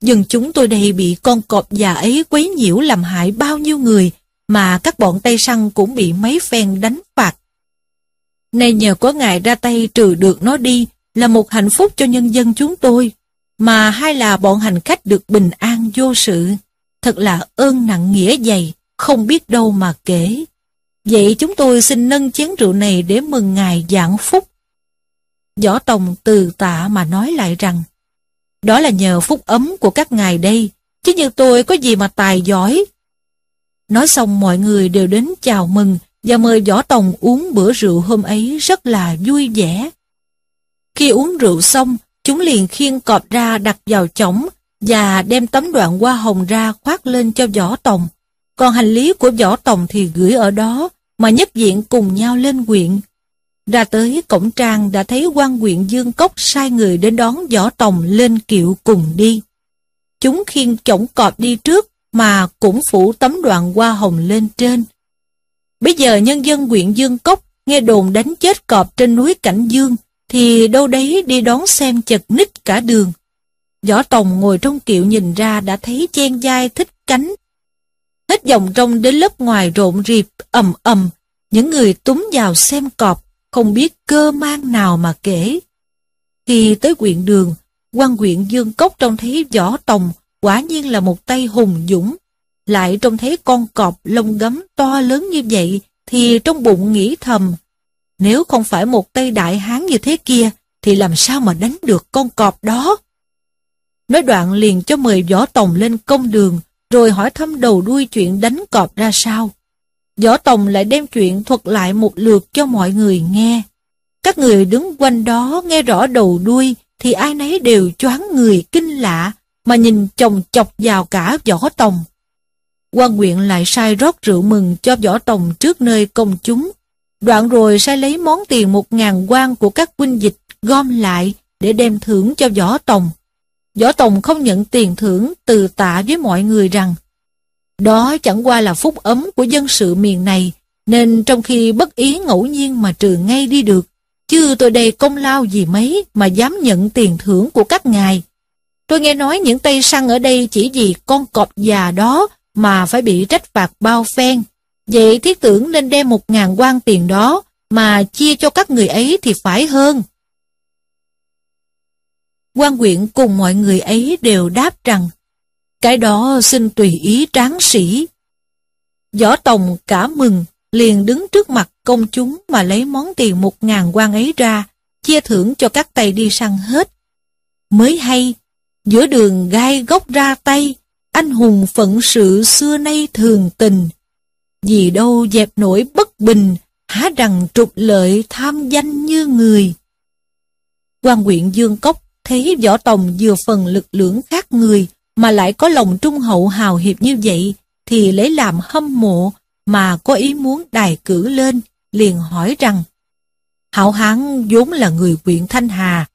Dân chúng tôi đây bị con cọp già ấy quấy nhiễu làm hại bao nhiêu người mà các bọn Tây Săn cũng bị mấy phen đánh phạt. Nay nhờ có ngài ra tay trừ được nó đi là một hạnh phúc cho nhân dân chúng tôi, mà hai là bọn hành khách được bình an vô sự. Thật là ơn nặng nghĩa dày, không biết đâu mà kể. Vậy chúng tôi xin nâng chén rượu này để mừng ngài giảng phúc. Võ Tòng từ tạ mà nói lại rằng, đó là nhờ phúc ấm của các ngài đây, chứ như tôi có gì mà tài giỏi. Nói xong mọi người đều đến chào mừng và mời Võ Tòng uống bữa rượu hôm ấy rất là vui vẻ. Khi uống rượu xong, chúng liền khiêng cọp ra đặt vào chõng và đem tấm đoạn hoa hồng ra khoác lên cho Võ Tòng. Còn hành lý của Võ Tòng thì gửi ở đó, mà nhất diện cùng nhau lên quyện. Ra tới cổng trang đã thấy quan huyện Dương Cốc sai người đến đón Võ Tòng lên kiệu cùng đi. Chúng khiêng chổng cọp đi trước mà cũng phủ tấm đoạn hoa hồng lên trên. Bây giờ nhân dân huyện Dương Cốc nghe đồn đánh chết cọp trên núi Cảnh Dương thì đâu đấy đi đón xem chật ních cả đường. Võ Tòng ngồi trong kiệu nhìn ra đã thấy chen dai thích cánh. Hết dòng trong đến lớp ngoài rộn rịp, ầm ầm, những người túm vào xem cọp, không biết cơ mang nào mà kể. Khi tới quyện đường, quan quyện Dương Cốc trông thấy Võ Tòng quả nhiên là một tay hùng dũng. Lại trông thấy con cọp lông gấm to lớn như vậy, thì trong bụng nghĩ thầm, nếu không phải một tay đại hán như thế kia, thì làm sao mà đánh được con cọp đó? Nói đoạn liền cho mời Võ Tòng lên công đường, rồi hỏi thăm đầu đuôi chuyện đánh cọp ra sao. Võ Tòng lại đem chuyện thuật lại một lượt cho mọi người nghe. Các người đứng quanh đó nghe rõ đầu đuôi, thì ai nấy đều choáng người kinh lạ, mà nhìn chồng chọc vào cả Võ Tòng. quan nguyện lại sai rót rượu mừng cho Võ Tòng trước nơi công chúng. Đoạn rồi sai lấy món tiền một ngàn quan của các huynh dịch gom lại để đem thưởng cho Võ Tòng. Võ Tòng không nhận tiền thưởng từ tạ với mọi người rằng đó chẳng qua là phúc ấm của dân sự miền này, nên trong khi bất ý ngẫu nhiên mà trừ ngay đi được, chứ tôi đây công lao gì mấy mà dám nhận tiền thưởng của các ngài. Tôi nghe nói những tay săn ở đây chỉ vì con cọp già đó mà phải bị trách phạt bao phen. Vậy thiết tưởng nên đem một ngàn quan tiền đó mà chia cho các người ấy thì phải hơn. quan huyện cùng mọi người ấy đều đáp rằng cái đó xin tùy ý tráng sĩ. Võ Tòng cả mừng, liền đứng trước mặt công chúng mà lấy món tiền một ngàn quan ấy ra, chia thưởng cho các tay đi săn hết. Mới hay, giữa đường gai gốc ra tay, anh hùng phận sự xưa nay thường tình. Vì đâu dẹp nổi bất bình, há rằng trục lợi tham danh như người. quan huyện Dương Cốc thấy Võ Tòng vừa phần lực lượng khác người, mà lại có lòng trung hậu hào hiệp như vậy, thì lấy làm hâm mộ mà có ý muốn đài cử lên, liền hỏi rằng Hảo Hán vốn là người huyện Thanh Hà,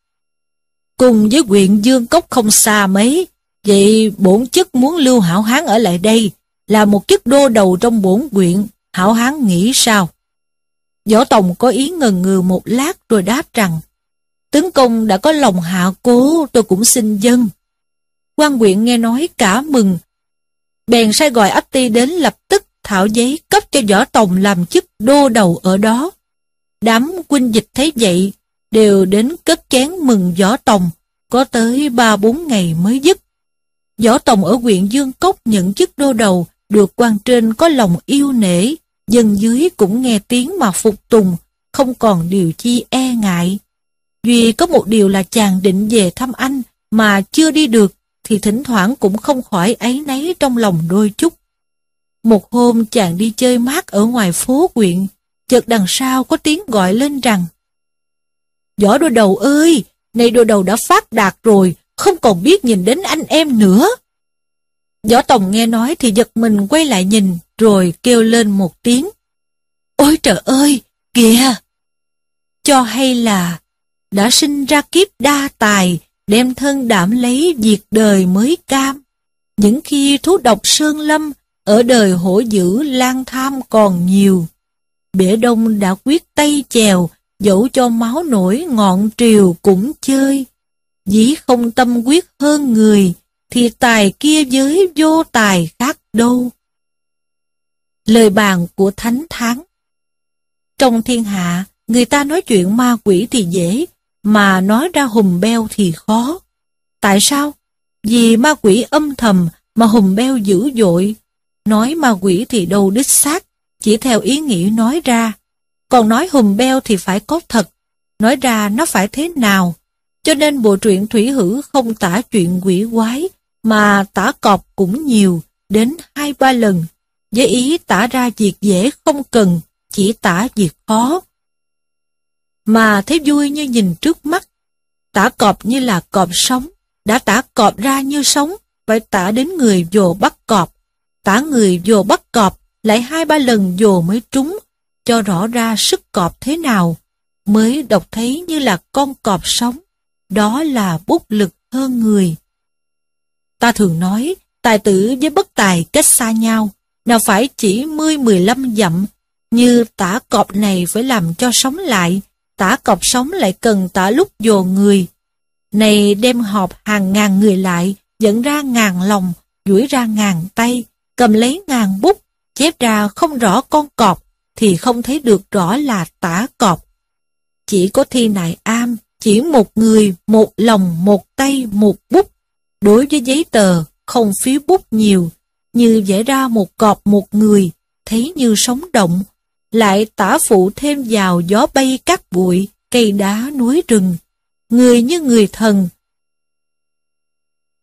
cùng với huyện Dương Cốc không xa mấy, vậy bổn chức muốn lưu Hảo Hán ở lại đây, là một chức đô đầu trong bổn huyện, Hảo Hán nghĩ sao? Võ Tòng có ý ngần ngừ một lát rồi đáp rằng, tướng công đã có lòng hạ cố tôi cũng xin dân quan quyện nghe nói cả mừng. Bèn sai gọi ấp ti đến lập tức thảo giấy cấp cho võ tòng làm chức đô đầu ở đó. Đám quân dịch thấy vậy, đều đến cất chén mừng võ tòng, có tới ba bốn ngày mới dứt. Võ tòng ở huyện Dương Cốc nhận chức đô đầu, được quan trên có lòng yêu nể, dân dưới cũng nghe tiếng mà phục tùng, không còn điều chi e ngại. Duy có một điều là chàng định về thăm anh, mà chưa đi được, thì thỉnh thoảng cũng không khỏi ấy nấy trong lòng đôi chút. Một hôm chàng đi chơi mát ở ngoài phố quyện, chợt đằng sau có tiếng gọi lên rằng Võ đôi đầu ơi, nay đôi đầu đã phát đạt rồi, không còn biết nhìn đến anh em nữa. Võ Tòng nghe nói thì giật mình quay lại nhìn, rồi kêu lên một tiếng. Ôi trời ơi, kìa! Cho hay là đã sinh ra kiếp đa tài, đem thân đảm lấy diệt đời mới cam. Những khi thú độc sơn lâm, ở đời hổ dữ lang tham còn nhiều. Bể đông đã quyết tay chèo, dẫu cho máu nổi ngọn triều cũng chơi. Dĩ không tâm quyết hơn người, thì tài kia giới vô tài khác đâu. Lời bàn của Thánh Thắng Trong thiên hạ, người ta nói chuyện ma quỷ thì dễ, mà nói ra hùm beo thì khó. Tại sao? Vì ma quỷ âm thầm mà hùm beo dữ dội. Nói ma quỷ thì đâu đích xác, chỉ theo ý nghĩ nói ra. Còn nói hùm beo thì phải có thật, nói ra nó phải thế nào. Cho nên bộ truyện Thủy Hử không tả chuyện quỷ quái, mà tả cọp cũng nhiều, đến hai ba lần, với ý tả ra việc dễ không cần, chỉ tả việc khó. Mà thấy vui như nhìn trước mắt, tả cọp như là cọp sống, đã tả cọp ra như sống, phải tả đến người vô bắt cọp, tả người vô bắt cọp, lại hai ba lần vô mới trúng, cho rõ ra sức cọp thế nào, mới đọc thấy như là con cọp sống, đó là bút lực hơn người. Ta thường nói, tài tử với bất tài cách xa nhau, nào phải chỉ 10-15 dặm, như tả cọp này phải làm cho sống lại, tả cọp sống lại cần tả lúc dồ người. Này đem họp hàng ngàn người lại, dẫn ra ngàn lòng, duỗi ra ngàn tay, cầm lấy ngàn bút, chép ra không rõ con cọp, thì không thấy được rõ là tả cọp. Chỉ có thi nại am, chỉ một người, một lòng, một tay, một bút, Đối với giấy tờ, không phí bút nhiều, như vẽ ra một cọp một người, thấy như sống động, lại tả phụ thêm vào gió bay cát bụi, cây đá núi rừng, người như người thần.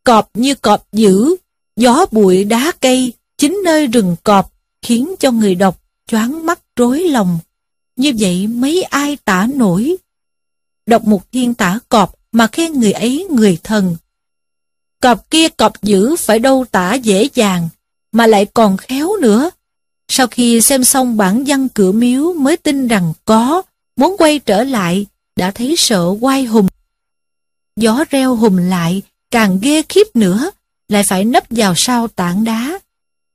Cọp như cọp dữ, gió bụi đá cây, chính nơi rừng cọp, khiến cho người đọc choáng mắt rối lòng. Như vậy mấy ai tả nổi? Đọc một thiên tả cọp mà khen người ấy người thần, Cọp kia cọp dữ phải đâu tả dễ dàng, mà lại còn khéo nữa. Sau khi xem xong bản văn cửa miếu mới tin rằng có, muốn quay trở lại, đã thấy sợ quay hùng. Gió reo hùng lại, càng ghê khiếp nữa, lại phải nấp vào sau tảng đá.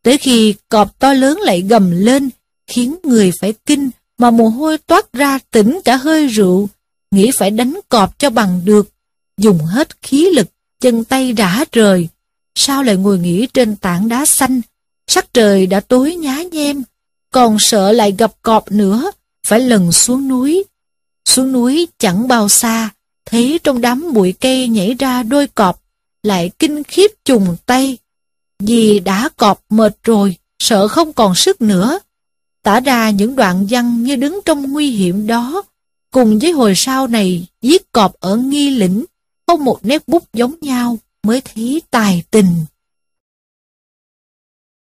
Tới khi cọp to lớn lại gầm lên, khiến người phải kinh, mà mồ hôi toát ra tỉnh cả hơi rượu, nghĩ phải đánh cọp cho bằng được, dùng hết khí lực chân tay rã rời. Sao lại ngồi nghỉ trên tảng đá xanh? Sắc trời đã tối nhá nhem, còn sợ lại gặp cọp nữa, phải lần xuống núi. Xuống núi chẳng bao xa, thấy trong đám bụi cây nhảy ra đôi cọp, lại kinh khiếp trùng tay. Vì đã cọp mệt rồi, sợ không còn sức nữa. Tả ra những đoạn văn như đứng trong nguy hiểm đó, cùng với hồi sau này giết cọp ở nghi lĩnh, có một nét bút giống nhau mới thấy tài tình.